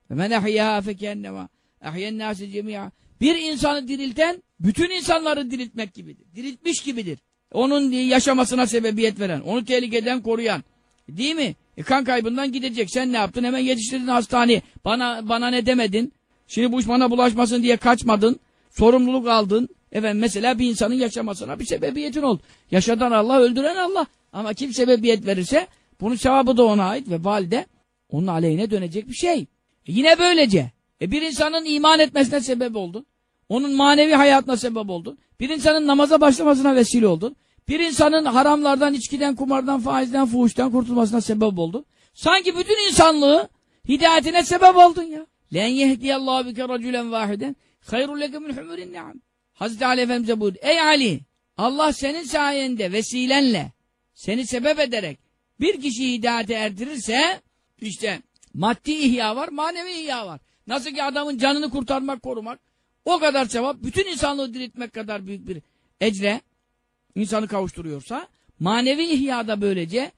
Speaker 2: Men ahyaha fekennema ahyen nâsi cemi'a. Bir insanı dirilten, bütün insanları diriltmek gibidir. Diriltmiş gibidir. Onun yaşamasına sebebiyet veren, onu tehlikeden koruyan. Değil mi? E kan kaybından gidecek. Sen ne yaptın? Hemen yetiştirdin hastaneye. Bana, bana ne demedin? Şimdi bu iş bana bulaşmasın diye kaçmadın. Sorumluluk aldın. Efendim mesela bir insanın yaşamasına bir sebebiyetin oldu. Yaşadan Allah, öldüren Allah. Ama kim sebebiyet verirse bunun sevabı da ona ait ve valide onun aleyhine dönecek bir şey. E yine böylece. E bir insanın iman etmesine sebep oldun. Onun manevi hayatına sebep oldun. Bir insanın namaza başlamasına vesile oldun. Bir insanın haramlardan, içkiden, kumardan, faizden, fuhuştan kurtulmasına sebep oldun. Sanki bütün insanlığı hidayetine sebep oldun ya. Len yehdiyallahu bike racülen vahiden hayrul leke min humurin ni'am. Hazreti Ali Efendimiz'e buyurdu. Ey Ali! Allah senin sayende, vesilenle, seni sebep ederek bir kişiyi hidayete erdirirse işte maddi ihya var, manevi ihya var. Nasıl ki adamın canını kurtarmak, korumak o kadar sevap, bütün insanlığı diriltmek kadar büyük bir ecre insanı kavuşturuyorsa manevi ihyada böylece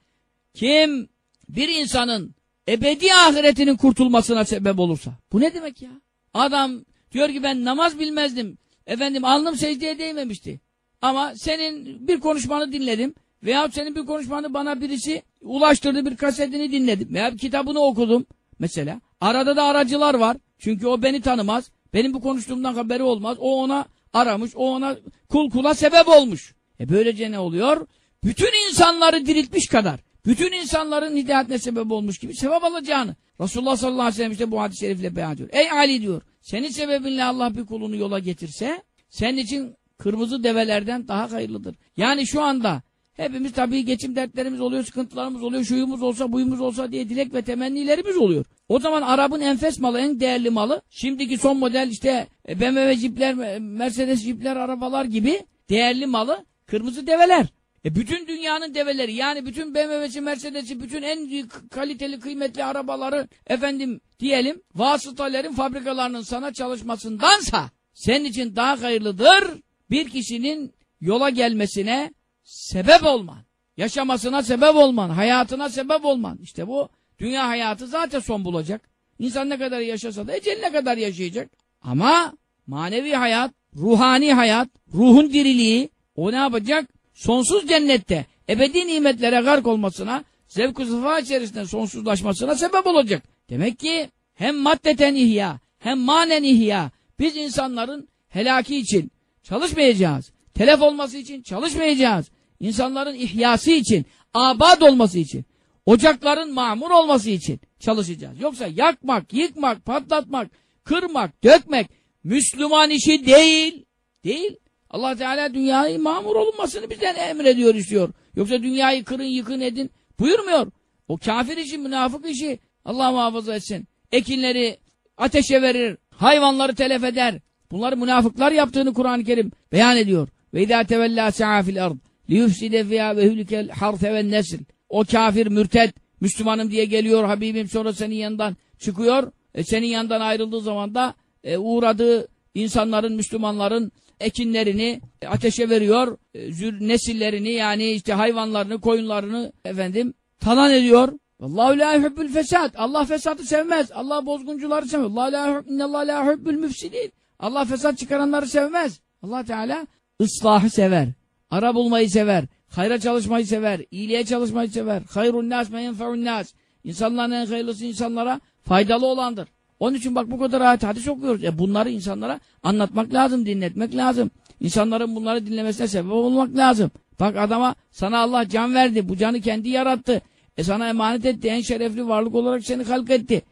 Speaker 2: kim bir insanın ebedi ahiretinin kurtulmasına sebep olursa. Bu ne demek ya? Adam diyor ki ben namaz bilmezdim. Efendim alnım secdeye değmemişti. Ama senin bir konuşmanı dinledim. Veyahut senin bir konuşmanı bana birisi ulaştırdı bir kasetini dinledim. Veya kitabını okudum mesela. Arada da aracılar var. Çünkü o beni tanımaz. Benim bu konuştuğumdan haberi olmaz. O ona aramış. O ona kul kula sebep olmuş. E böylece ne oluyor? Bütün insanları diriltmiş kadar. Bütün insanların hidayetine sebep olmuş gibi sevap alacağını. Resulullah sallallahu aleyhi ve sellem işte bu hadis-i şerifle beyan ediyor. Ey Ali diyor. Senin sebebinle Allah bir kulunu yola getirse senin için kırmızı develerden daha hayırlıdır. Yani şu anda hepimiz tabii geçim dertlerimiz oluyor, sıkıntılarımız oluyor, şuyumuz olsa, buyumuz olsa diye dilek ve temennilerimiz oluyor. O zaman Arap'ın enfes malı, en değerli malı, şimdiki son model işte e, BMW jipler, Mercedes jipler, arabalar gibi değerli malı kırmızı develer. E bütün dünyanın develeri yani bütün BMW'si, Mercedes'i, bütün en kaliteli, kıymetli arabaları efendim diyelim vasıtaların fabrikalarının sana çalışmasındansa senin için daha hayırlıdır bir kişinin yola gelmesine sebep olman. Yaşamasına sebep olman, hayatına sebep olman. İşte bu dünya hayatı zaten son bulacak. İnsan ne kadar yaşasa da eceline kadar yaşayacak. Ama manevi hayat, ruhani hayat, ruhun diriliği o ne yapacak? Sonsuz cennette ebedi nimetlere gark olmasına, zevk-ı sıfa içerisinde sonsuzlaşmasına sebep olacak. Demek ki hem maddeten ihya, hem manen ihya, biz insanların helaki için çalışmayacağız. Telef olması için çalışmayacağız. İnsanların ihyası için, abad olması için, ocakların mamur olması için çalışacağız. Yoksa yakmak, yıkmak, patlatmak, kırmak, dökmek Müslüman işi değil. Değil. Allah Teala dünyayı mamur olunmasını bizden emrediyor, istiyor. Yoksa dünyayı kırın, yıkın edin buyurmuyor. O kafir işi, münafık işi Allah muhafaza etsin. Ekinleri ateşe verir, hayvanları telef eder. Bunları münafıklar yaptığını Kur'an-ı Kerim beyan ediyor. Ve idâ tevellâ se'a fil ard liyufside fiyâ ve hülkel harfe ve nesil. O kafir, mürted, Müslümanım diye geliyor Habibim sonra senin yanından çıkıyor. E, senin yanından ayrıldığı zaman da e, uğradığı insanların, Müslümanların ekinlerini ateşe veriyor. E, zür, nesillerini yani işte hayvanlarını, koyunlarını efendim talan ediyor. Allahu la yuhibbul fesad. Allah fesadı sevmez. Allah bozguncuları sevmez. Allah la innallahu la yuhibbul müfsidin. Allah fesat çıkaranları sevmez. Allah Teala ıslahı sever. Ara bulmayı sever. Hayra çalışmayı sever. iyiliğe çalışmayı sever. Hayrun nas men nas. İnsanların en hayırlısı insanlara faydalı olandır. Onun için bak bu kadar ayet hadis okuyoruz. E bunları insanlara anlatmak lazım, dinletmek lazım. İnsanların bunları dinlemesine sebep olmak lazım. Bak adama sana Allah can verdi. Bu canı kendi yarattı. E sana emanet etti. En şerefli varlık olarak seni halk etti.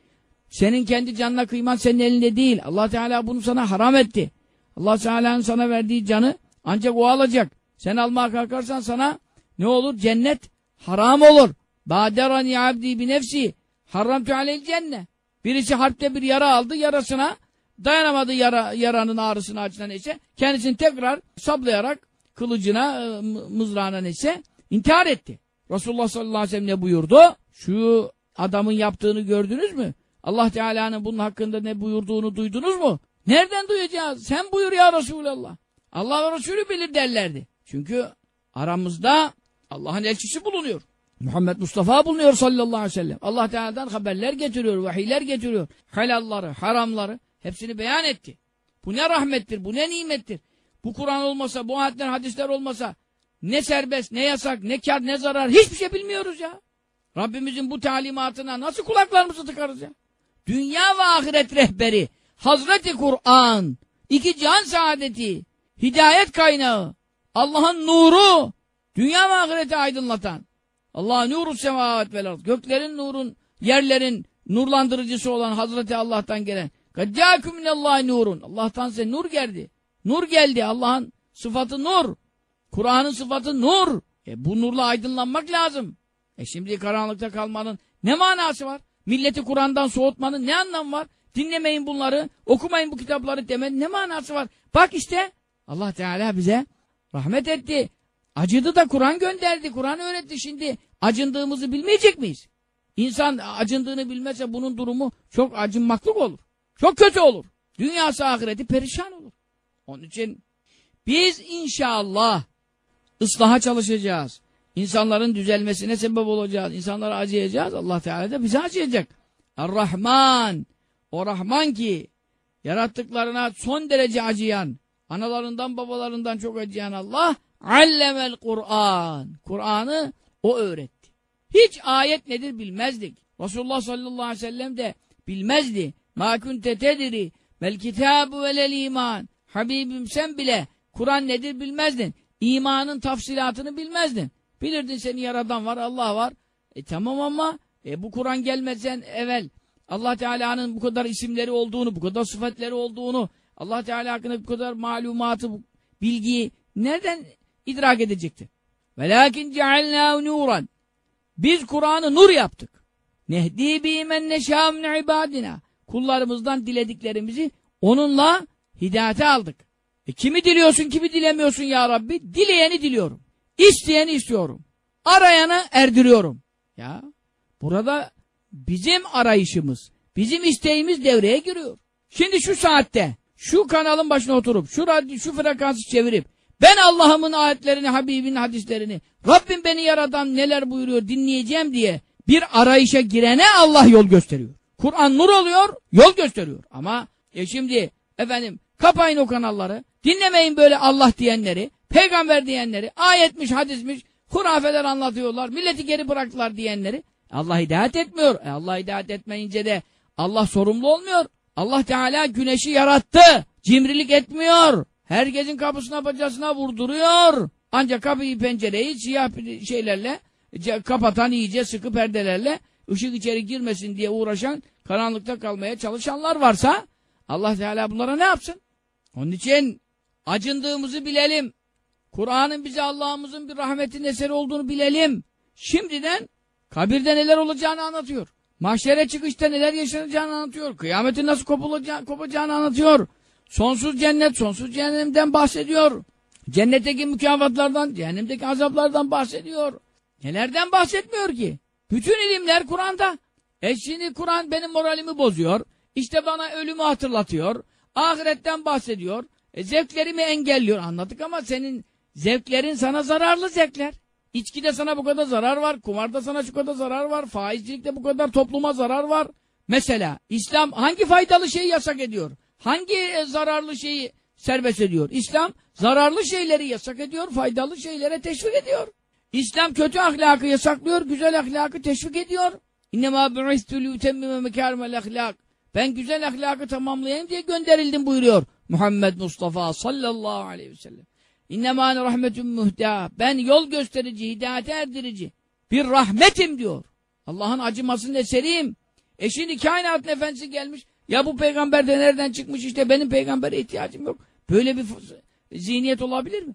Speaker 2: Senin kendi canına kıyman senin elinde değil. Allah Teala bunu sana haram etti. Allah Teala'nın sana verdiği canı ancak o alacak. Sen almaya kalkarsan sana ne olur? Cennet haram olur. Baderani abdi bi nefsi haramtu aleyl cennet. Birisi harpte bir yara aldı. Yarasına dayanamadı yara, yaranın ağrısına acına neyse. Kendisini tekrar saplayarak kılıcına, e, mızrağına neyse intihar etti. Resulullah sallallahu aleyhi ve sellem ne buyurdu? Şu adamın yaptığını gördünüz mü? Allah Teala'nın bunun hakkında ne buyurduğunu duydunuz mu? Nereden duyacağız? Sen buyur ya Resulallah. Allah ve Resulü bilir derlerdi. Çünkü aramızda Allah'ın elçisi bulunuyor. Muhammed Mustafa bulunuyor sallallahu aleyhi ve sellem. Allah Teala'dan haberler getiriyor, vahiyler getiriyor. Helalları, haramları hepsini beyan etti. Bu ne rahmettir, bu ne nimettir. Bu Kur'an olmasa, bu ayetler, hadisler olmasa ne serbest, ne yasak, ne kar, ne zarar hiçbir şey bilmiyoruz ya. Rabbimizin bu talimatına nasıl kulaklarımızı tıkarız ya? Dünya ve ahiret rehberi, Hazreti Kur'an, iki can saadeti, hidayet kaynağı, Allah'ın nuru, dünya ve ahireti aydınlatan, Allah nuru semavat vel ard. Göklerin nurun, yerlerin nurlandırıcısı olan Hazreti Allah'tan gelen. Kaccâküm minallâhi nurun. Allah'tan size nur geldi. Nur geldi. Allah'ın sıfatı nur. Kur'an'ın sıfatı nur. E bu nurla aydınlanmak lazım. E şimdi karanlıkta kalmanın ne manası var? Milleti Kur'an'dan soğutmanın ne anlamı var? Dinlemeyin bunları, okumayın bu kitapları demenin ne manası var? Bak işte Allah Teala bize rahmet etti. Acıdı da Kur'an gönderdi, Kur'an öğretti. Şimdi acındığımızı bilmeyecek miyiz? İnsan acındığını bilmezse bunun durumu çok acınmaklık olur. Çok kötü olur. Dünyası ahireti perişan olur. Onun için biz inşallah ıslaha çalışacağız. İnsanların düzelmesine sebep olacağız. İnsanlara acıyacağız. Allah Teala da bize acıyacak. Er-Rahman. O Rahman ki yarattıklarına son derece acıyan, analarından babalarından çok acıyan Allah allemel Kur'an. Kur'an'ı o öğretti. Hiç ayet nedir bilmezdik. Resulullah sallallahu aleyhi ve sellem de bilmezdi. Ma kunte tediri vel kitabu velel iman. Habibim sen bile Kur'an nedir bilmezdin. İmanın tafsilatını bilmezdin. Bilirdin seni yaradan var, Allah var. E tamam ama e, bu Kur'an gelmezsen evvel Allah Teala'nın bu kadar isimleri olduğunu, bu kadar sıfatları olduğunu, Allah Teala hakkında bu kadar malumatı, bilgiyi nereden idrak edecekti? Velakin cealnâhu nuran. Biz Kur'an'ı nur yaptık. Nehdi bi men neşâ min ibadina. Kullarımızdan dilediklerimizi onunla hidayete aldık. E kimi diliyorsun, kimi dilemiyorsun ya Rabbi? Dileyeni diliyorum. İsteyeni istiyorum. Arayanı erdiriyorum. Ya burada bizim arayışımız, bizim isteğimiz devreye giriyor. Şimdi şu saatte, şu kanalın başına oturup, şu şu frekansı çevirip, ben Allah'ımın ayetlerini, Habibin hadislerini, Rabbim beni yaradan neler buyuruyor dinleyeceğim diye bir arayışa girene Allah yol gösteriyor. Kur'an nur oluyor, yol gösteriyor. Ama e şimdi efendim kapayın o kanalları, dinlemeyin böyle Allah diyenleri, peygamber diyenleri, ayetmiş, hadismiş, hurafeler anlatıyorlar, milleti geri bıraktılar diyenleri. Allah hidayet etmiyor. E Allah hidayet etmeyince de Allah sorumlu olmuyor. Allah Teala güneşi yarattı. Cimrilik etmiyor. Herkesin kapısına bacasına vurduruyor. Ancak kapıyı pencereyi siyah şeylerle kapatan iyice sıkı perdelerle ışık içeri girmesin diye uğraşan karanlıkta kalmaya çalışanlar varsa Allah Teala bunlara ne yapsın? Onun için acındığımızı bilelim. Kur'an'ın bize Allah'ımızın bir rahmetin eseri olduğunu bilelim. Şimdiden kabirde neler olacağını anlatıyor. Mahşere çıkışta neler yaşanacağını anlatıyor. Kıyametin nasıl kopacağını anlatıyor. Sonsuz cennet, sonsuz cehennemden bahsediyor. Cennetteki mükafatlardan, cehennemdeki azaplardan bahsediyor. Nelerden bahsetmiyor ki? Bütün ilimler Kur'an'da. E şimdi Kur'an benim moralimi bozuyor. İşte bana ölümü hatırlatıyor. Ahiretten bahsediyor. E zevklerimi engelliyor. Anladık ama senin zevklerin sana zararlı zevkler. İçkide sana bu kadar zarar var. Kumarda sana şu kadar zarar var. Faizcilikte bu kadar topluma zarar var. Mesela İslam hangi faydalı şeyi yasak ediyor? Hangi zararlı şeyi serbest ediyor? İslam zararlı şeyleri yasak ediyor, faydalı şeylere teşvik ediyor. İslam kötü ahlakı yasaklıyor, güzel ahlakı teşvik ediyor. İnnemâ bu'istü lütemmime mekârimel ahlak. Ben güzel ahlakı tamamlayayım diye gönderildim buyuruyor Muhammed Mustafa sallallahu aleyhi ve sellem. İnnemâne rahmetun muhtâ. Ben yol gösterici, hidayete erdirici. Bir rahmetim diyor. Allah'ın acımasının eseriyim. E şimdi kainatın efendisi gelmiş. Ya bu peygamber de nereden çıkmış işte benim peygambere ihtiyacım yok. Böyle bir zihniyet olabilir mi?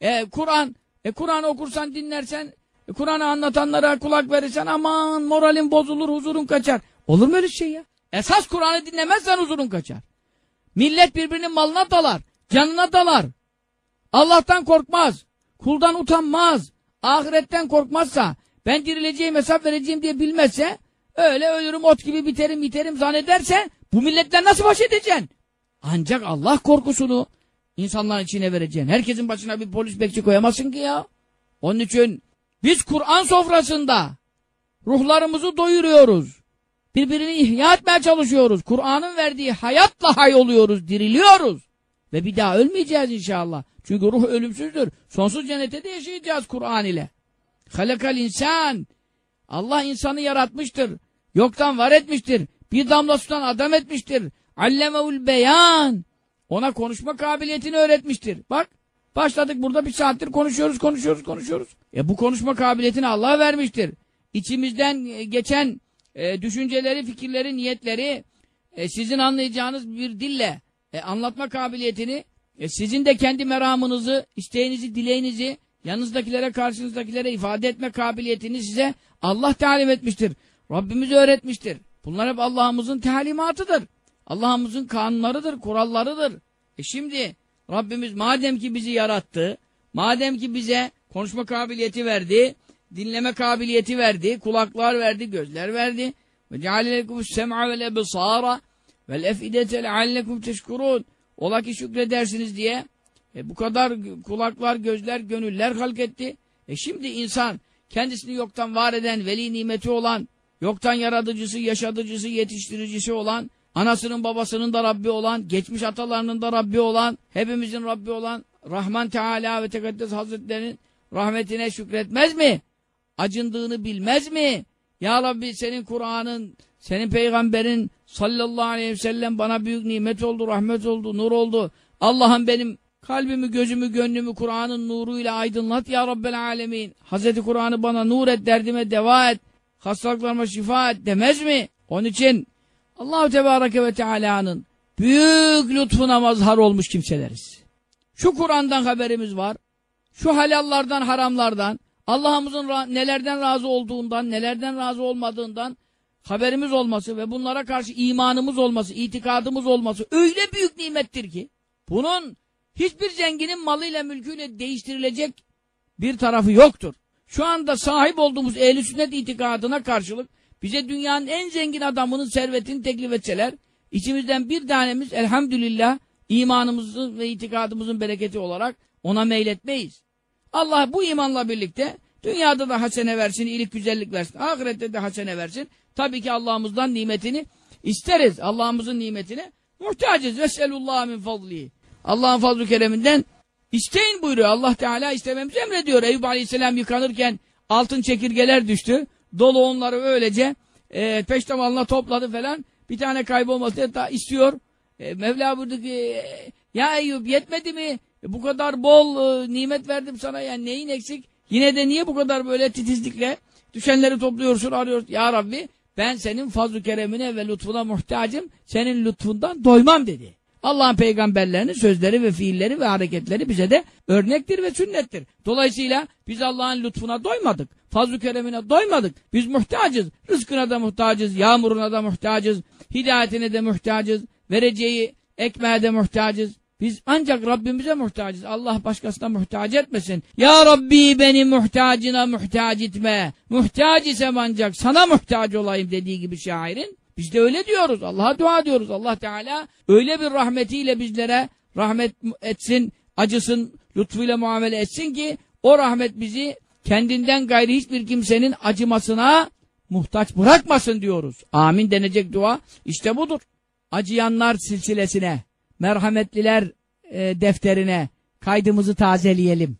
Speaker 2: E Kur'an, e Kur'an okursan dinlersen, e, Kur'an'ı anlatanlara kulak verirsen aman moralin bozulur, huzurun kaçar. Olur mu öyle şey ya? Esas Kur'an'ı dinlemezsen huzurun kaçar. Millet birbirinin malına dalar, canına dalar. Allah'tan korkmaz, kuldan utanmaz, ahiretten korkmazsa, ben dirileceğim, hesap vereceğim diye bilmezse, öyle ölürüm, ot gibi biterim, biterim zannederse, bu milletten nasıl baş edeceksin? Ancak Allah korkusunu insanların içine vereceksin. Herkesin başına bir polis bekçi koyamazsın ki ya. Onun için biz Kur'an sofrasında ruhlarımızı doyuruyoruz. Birbirini ihya etmeye çalışıyoruz. Kur'an'ın verdiği hayatla hay oluyoruz, diriliyoruz. Ve bir daha ölmeyeceğiz inşallah. Çünkü ruh ölümsüzdür. Sonsuz cennete de yaşayacağız Kur'an ile. Halakal insan. Allah insanı yaratmıştır. Yoktan var etmiştir. Bir damla sudan adam etmiştir. Allemevul beyan. Ona konuşma kabiliyetini öğretmiştir. Bak başladık burada bir saattir konuşuyoruz, konuşuyoruz, konuşuyoruz. E bu konuşma kabiliyetini Allah vermiştir. İçimizden e, geçen e, düşünceleri, fikirleri, niyetleri e, sizin anlayacağınız bir dille e, anlatma kabiliyetini e, sizin de kendi meramınızı, isteğinizi, dileğinizi yanınızdakilere, karşınızdakilere ifade etme kabiliyetini size Allah talim etmiştir. Rabbimiz öğretmiştir. Bunlar hep Allah'ımızın talimatıdır. Allah'ımızın kanunlarıdır, kurallarıdır. E şimdi Rabbimiz madem ki bizi yarattı, madem ki bize konuşma kabiliyeti verdi, dinleme kabiliyeti verdi, kulaklar verdi, gözler verdi. Ve cealelekum sem'a vel ebsara vel efidete leallekum teşkurun. Ola ki şükredersiniz diye e, bu kadar kulaklar, gözler, gönüller halk etti. E şimdi insan kendisini yoktan var eden, veli nimeti olan, yoktan yaratıcısı, yaşatıcısı, yetiştiricisi olan, anasının babasının da Rabbi olan, geçmiş atalarının da Rabbi olan, hepimizin Rabbi olan Rahman Teala ve Tekaddes Hazretlerinin rahmetine şükretmez mi? Acındığını bilmez mi? Ya Rabbi senin Kur'an'ın, senin peygamberin sallallahu aleyhi ve sellem bana büyük nimet oldu, rahmet oldu, nur oldu. Allah'ım benim kalbimi, gözümü, gönlümü Kur'an'ın nuruyla aydınlat ya Rabbel alemin. Hazreti Kur'an'ı bana nur et, derdime deva et, hastalıklarıma şifa et demez mi? Onun için Allahu Tebareke ve Teala'nın büyük lütfuna mazhar olmuş kimseleriz. Şu Kur'an'dan haberimiz var. Şu halallardan, haramlardan, Allah'ımızın nelerden razı olduğundan, nelerden razı olmadığından haberimiz olması ve bunlara karşı imanımız olması, itikadımız olması öyle büyük nimettir ki bunun hiçbir zenginin malıyla, mülküyle değiştirilecek bir tarafı yoktur. Şu anda sahip olduğumuz ehl sünnet itikadına karşılık bize dünyanın en zengin adamının servetini teklif etseler, içimizden bir tanemiz elhamdülillah imanımızın ve itikadımızın bereketi olarak ona meyletmeyiz. Allah bu imanla birlikte dünyada da hasene versin, iyilik güzellik versin, ahirette de hasene versin. Tabii ki Allah'ımızdan nimetini isteriz. Allah'ımızın nimetine muhtacız. Veselullah min fadli. Allah'ın fazl-ı kereminden isteyin buyuruyor. Allah Teala istememizi emrediyor. Eyüp Aleyhisselam yıkanırken altın çekirgeler düştü. Dolu onları öylece e, peştemalına topladı falan. Bir tane kaybolması da istiyor. E, Mevla buyurdu ki ya Eyüp yetmedi mi? E, bu kadar bol e, nimet verdim sana yani neyin eksik? Yine de niye bu kadar böyle titizlikle düşenleri topluyorsun arıyorsun? Ya Rabbi ben senin fazl-ı keremine ve lütfuna muhtacım. Senin lütfundan doymam dedi. Allah'ın peygamberlerinin sözleri ve fiilleri ve hareketleri bize de örnektir ve sünnettir. Dolayısıyla biz Allah'ın lütfuna doymadık. Fazl-ı keremine doymadık. Biz muhtacız. Rızkına da muhtacız. Yağmuruna da muhtacız. Hidayetine de muhtacız. Vereceği ekmeğe de muhtacız. Biz ancak Rabbimize muhtacız. Allah başkasına muhtaç etmesin. Ya Rabbi beni muhtacına muhtaç etme. Muhtaç isem ancak sana muhtaç olayım dediği gibi şairin. Biz de öyle diyoruz. Allah'a dua diyoruz. Allah Teala öyle bir rahmetiyle bizlere rahmet etsin, acısın, lütfuyla muamele etsin ki o rahmet bizi kendinden gayri hiçbir kimsenin acımasına muhtaç bırakmasın diyoruz. Amin denecek dua işte budur. Acıyanlar silsilesine, merhametliler e, defterine kaydımızı tazeleyelim.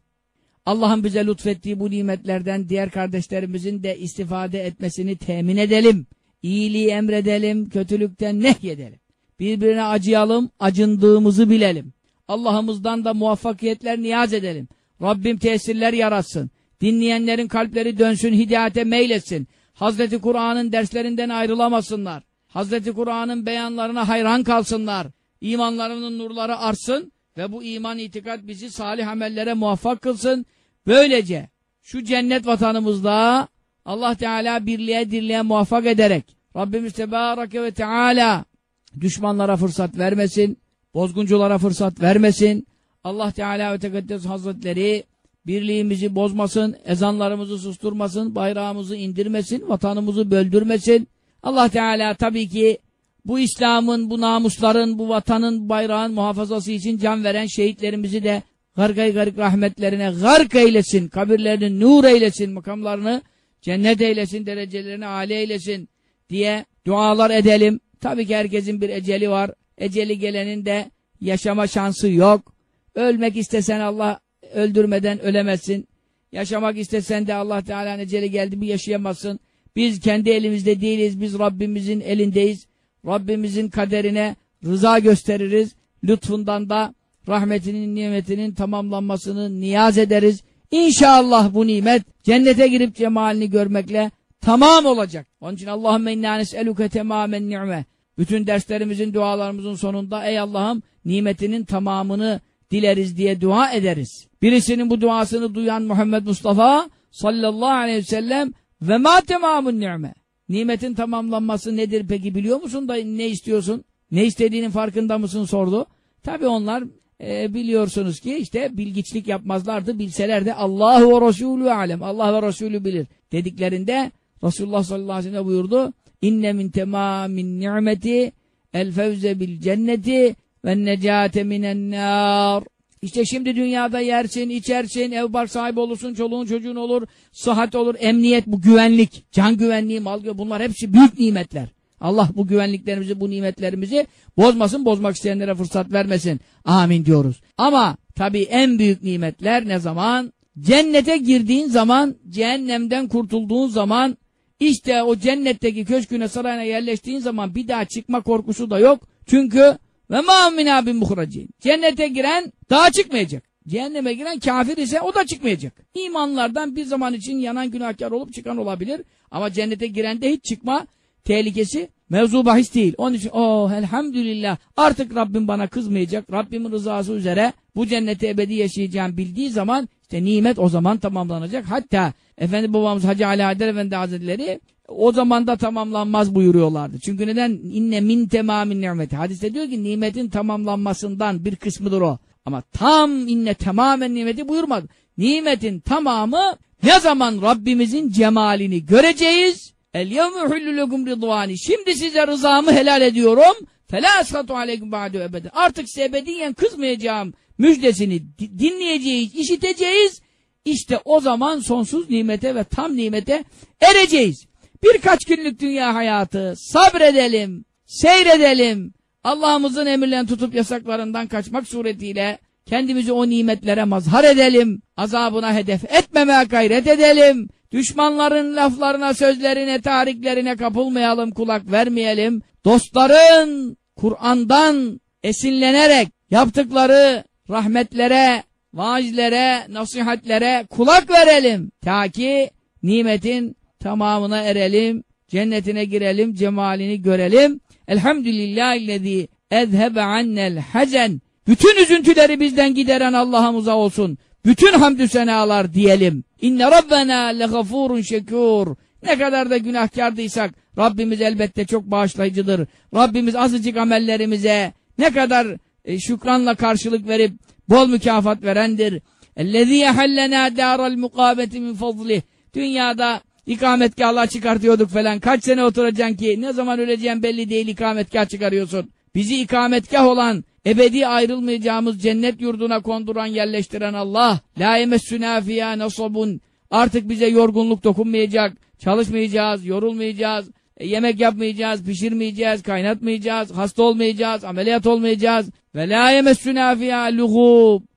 Speaker 2: Allah'ın bize lütfettiği bu nimetlerden diğer kardeşlerimizin de istifade etmesini temin edelim. İyiliği emredelim, kötülükten nehyedelim. Birbirine acıyalım, acındığımızı bilelim. Allah'ımızdan da muvaffakiyetler niyaz edelim. Rabbim tesirler yaratsın. Dinleyenlerin kalpleri dönsün, hidayete meyletsin. Hazreti Kur'an'ın derslerinden ayrılamasınlar. Hazreti Kur'an'ın beyanlarına hayran kalsınlar. İmanlarının nurları artsın ve bu iman itikat bizi salih amellere muvaffak kılsın. Böylece şu cennet vatanımızda Allah Teala birliğe dirliğe muvaffak ederek Rabbimiz Tebareke ve Teala düşmanlara fırsat vermesin, bozgunculara fırsat vermesin. Allah Teala ve Tekaddes Hazretleri birliğimizi bozmasın, ezanlarımızı susturmasın, bayrağımızı indirmesin, vatanımızı böldürmesin. Allah Teala tabii ki bu İslam'ın, bu namusların, bu vatanın, bayrağın muhafazası için can veren şehitlerimizi de gargay garip rahmetlerine gark eylesin, kabirlerini nur eylesin, makamlarını cennet eylesin, derecelerini âli eylesin. diye dualar edelim. Tabii ki herkesin bir eceli var. Eceli gelenin de yaşama şansı yok. Ölmek istesen Allah öldürmeden ölemezsin. Yaşamak istesen de Allah Teala'nın eceli geldi mi yaşayamazsın. Biz kendi elimizde değiliz. Biz Rabbimizin elindeyiz. Rabbimizin kaderine rıza gösteririz. Lütfundan da rahmetinin, nimetinin tamamlanmasını niyaz ederiz. İnşallah bu nimet cennete girip cemalini görmekle tamam olacak. Onun için Allahümme inna nes'eluke temamen ni'me. Bütün derslerimizin, dualarımızın sonunda ey Allah'ım nimetinin tamamını dileriz diye dua ederiz. Birisinin bu duasını duyan Muhammed Mustafa sallallahu aleyhi ve sellem ve ma temamun ni'me. Nimetin tamamlanması nedir peki biliyor musun da ne istiyorsun? Ne istediğinin farkında mısın sordu. Tabi onlar e, biliyorsunuz ki işte bilgiçlik yapmazlardı. Bilseler de Allahu ve Resulü alem. Allah ve Resulü bilir. Dediklerinde Resulullah sallallahu aleyhi ve sellem buyurdu. İnne min temamin ni'meti el fevze bil cenneti ve necate minen nar. İşte şimdi dünyada yersin, içersin, ev bar sahibi olursun, çoluğun çocuğun olur, sıhhat olur, emniyet, bu güvenlik, can güvenliği, mal güvenliği, bunlar hepsi büyük nimetler. Allah bu güvenliklerimizi, bu nimetlerimizi bozmasın, bozmak isteyenlere fırsat vermesin. Amin diyoruz. Ama tabii en büyük nimetler ne zaman? Cennete girdiğin zaman, cehennemden kurtulduğun zaman, işte o cennetteki köşküne sarayına yerleştiğin zaman bir daha çıkma korkusu da yok. Çünkü ve ma min bin muhracin. Cennete giren daha çıkmayacak. Cehenneme giren kafir ise o da çıkmayacak. İmanlardan bir zaman için yanan günahkar olup çıkan olabilir. Ama cennete girende hiç çıkma tehlikesi mevzu bahis değil. Onun için oh elhamdülillah artık Rabbim bana kızmayacak. Rabbimin rızası üzere bu cennete ebedi yaşayacağım bildiği zaman işte nimet o zaman tamamlanacak. Hatta Efendi babamız Hacı Ali Haydar Efendi Hazretleri o zaman da tamamlanmaz buyuruyorlardı. Çünkü neden? İnne min temamin nimeti. Hadiste diyor ki nimetin tamamlanmasından bir kısmıdır o. Ama tam inne tamamen nimeti buyurmadı. Nimetin tamamı ne zaman Rabbimizin cemalini göreceğiz? El yevme hullülekum ridvani. Şimdi size rızamı helal ediyorum. Fela eskatu aleykum ba'du ebeden. Artık size ebediyen kızmayacağım müjdesini dinleyeceğiz, işiteceğiz. İşte o zaman sonsuz nimete ve tam nimete ereceğiz. Birkaç günlük dünya hayatı sabredelim, seyredelim. Allah'ımızın emirlerini tutup yasaklarından kaçmak suretiyle kendimizi o nimetlere mazhar edelim. Azabına hedef etmemeye gayret edelim. Düşmanların laflarına, sözlerine, tariklerine kapılmayalım, kulak vermeyelim. Dostların Kur'an'dan esinlenerek yaptıkları rahmetlere, vaazlere, nasihatlere kulak verelim. Ta ki nimetin tamamına erelim, cennetine girelim, cemalini görelim. Elhamdülillahillezî ezhebe annel hazen. Bütün üzüntüleri bizden gideren Allah'ımıza olsun. Bütün hamdü senalar diyelim. İnne rabbena legafurun şekur. Ne kadar da günahkardıysak Rabbimiz elbette çok bağışlayıcıdır. Rabbimiz azıcık amellerimize ne kadar e, şükranla karşılık verip bol mükafat verendir. اَلَّذ۪ي يَحَلَّنَا دَارَ الْمُقَابَةِ مِنْ فَضْلِهِ Dünyada ikametgahlar çıkartıyorduk falan. Kaç sene oturacaksın ki? Ne zaman öleceğin belli değil ikametgah çıkarıyorsun. Bizi ikametgah olan, ebedi ayrılmayacağımız cennet yurduna konduran, yerleştiren Allah. La yemessuna fiyâ nasabun. Artık bize yorgunluk dokunmayacak. Çalışmayacağız, yorulmayacağız. E, yemek yapmayacağız, pişirmeyeceğiz, kaynatmayacağız, hasta olmayacağız, ameliyat olmayacağız. Ve la yemessuna fiyâ.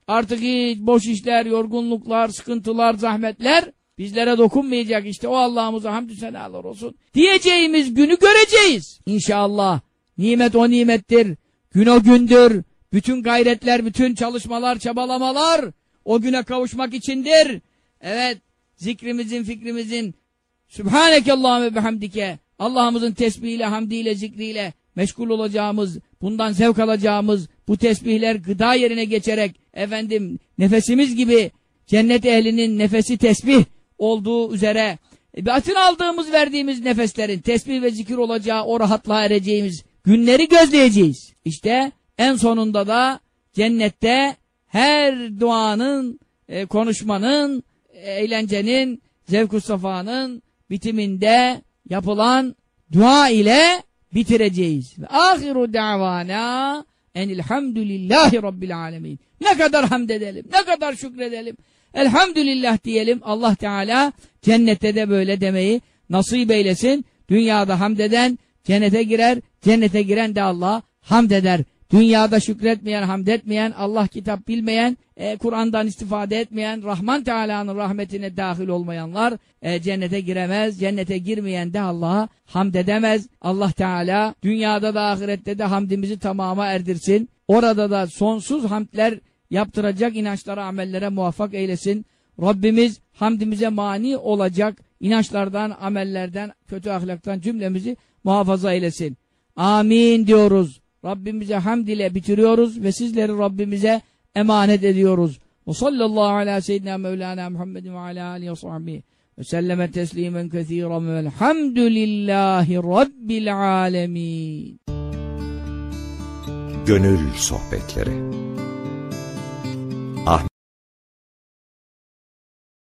Speaker 2: Artık hiç boş işler, yorgunluklar, sıkıntılar, zahmetler bizlere dokunmayacak. İşte o Allah'ımıza hamdü senalar olsun. Diyeceğimiz günü göreceğiz. İnşallah. Nimet o nimettir. Gün o gündür. Bütün gayretler, bütün çalışmalar, çabalamalar o güne kavuşmak içindir. Evet, zikrimizin, fikrimizin Sübhaneke Allahümme bihamdike Allah'ımızın tesbihiyle, hamdiyle, zikriyle meşgul olacağımız, bundan zevk alacağımız bu tesbihler gıda yerine geçerek efendim nefesimiz gibi cennet ehlinin nefesi tesbih olduğu üzere e, bütün aldığımız verdiğimiz nefeslerin tesbih ve zikir olacağı o rahatlığa ereceğimiz günleri gözleyeceğiz. İşte en sonunda da cennette her duanın, e, konuşmanın, eğlencenin, zevk-ı safanın bitiminde yapılan dua ile bitireceğiz. Ve ahiru davana enilhamdülillahi rabbil alemin. Ne kadar hamd edelim, ne kadar şükredelim. Elhamdülillah diyelim. Allah Teala cennette de böyle demeyi nasip eylesin. Dünyada hamd eden cennete girer, cennete giren de Allah'a hamd eder. Dünyada şükretmeyen, hamd etmeyen, Allah kitap bilmeyen, e, Kur'an'dan istifade etmeyen, Rahman Teala'nın rahmetine dahil olmayanlar e, cennete giremez. Cennete girmeyen de Allah'a hamd edemez. Allah Teala dünyada da ahirette de hamdimizi tamama erdirsin. Orada da sonsuz hamdler yaptıracak inançlara, amellere muvaffak eylesin. Rabbimiz hamdimize mani olacak inançlardan, amellerden, kötü ahlaktan cümlemizi muhafaza eylesin. Amin diyoruz. Rabbimize hamd ile bitiriyoruz ve sizleri Rabbimize emanet ediyoruz. Ve sallallahu ala seyyidina Mevlana Muhammedin ve ala alihi ve sahbihi ve selleme teslimen kethiren velhamdülillahi rabbil alemin.
Speaker 1: Gönül Sohbetleri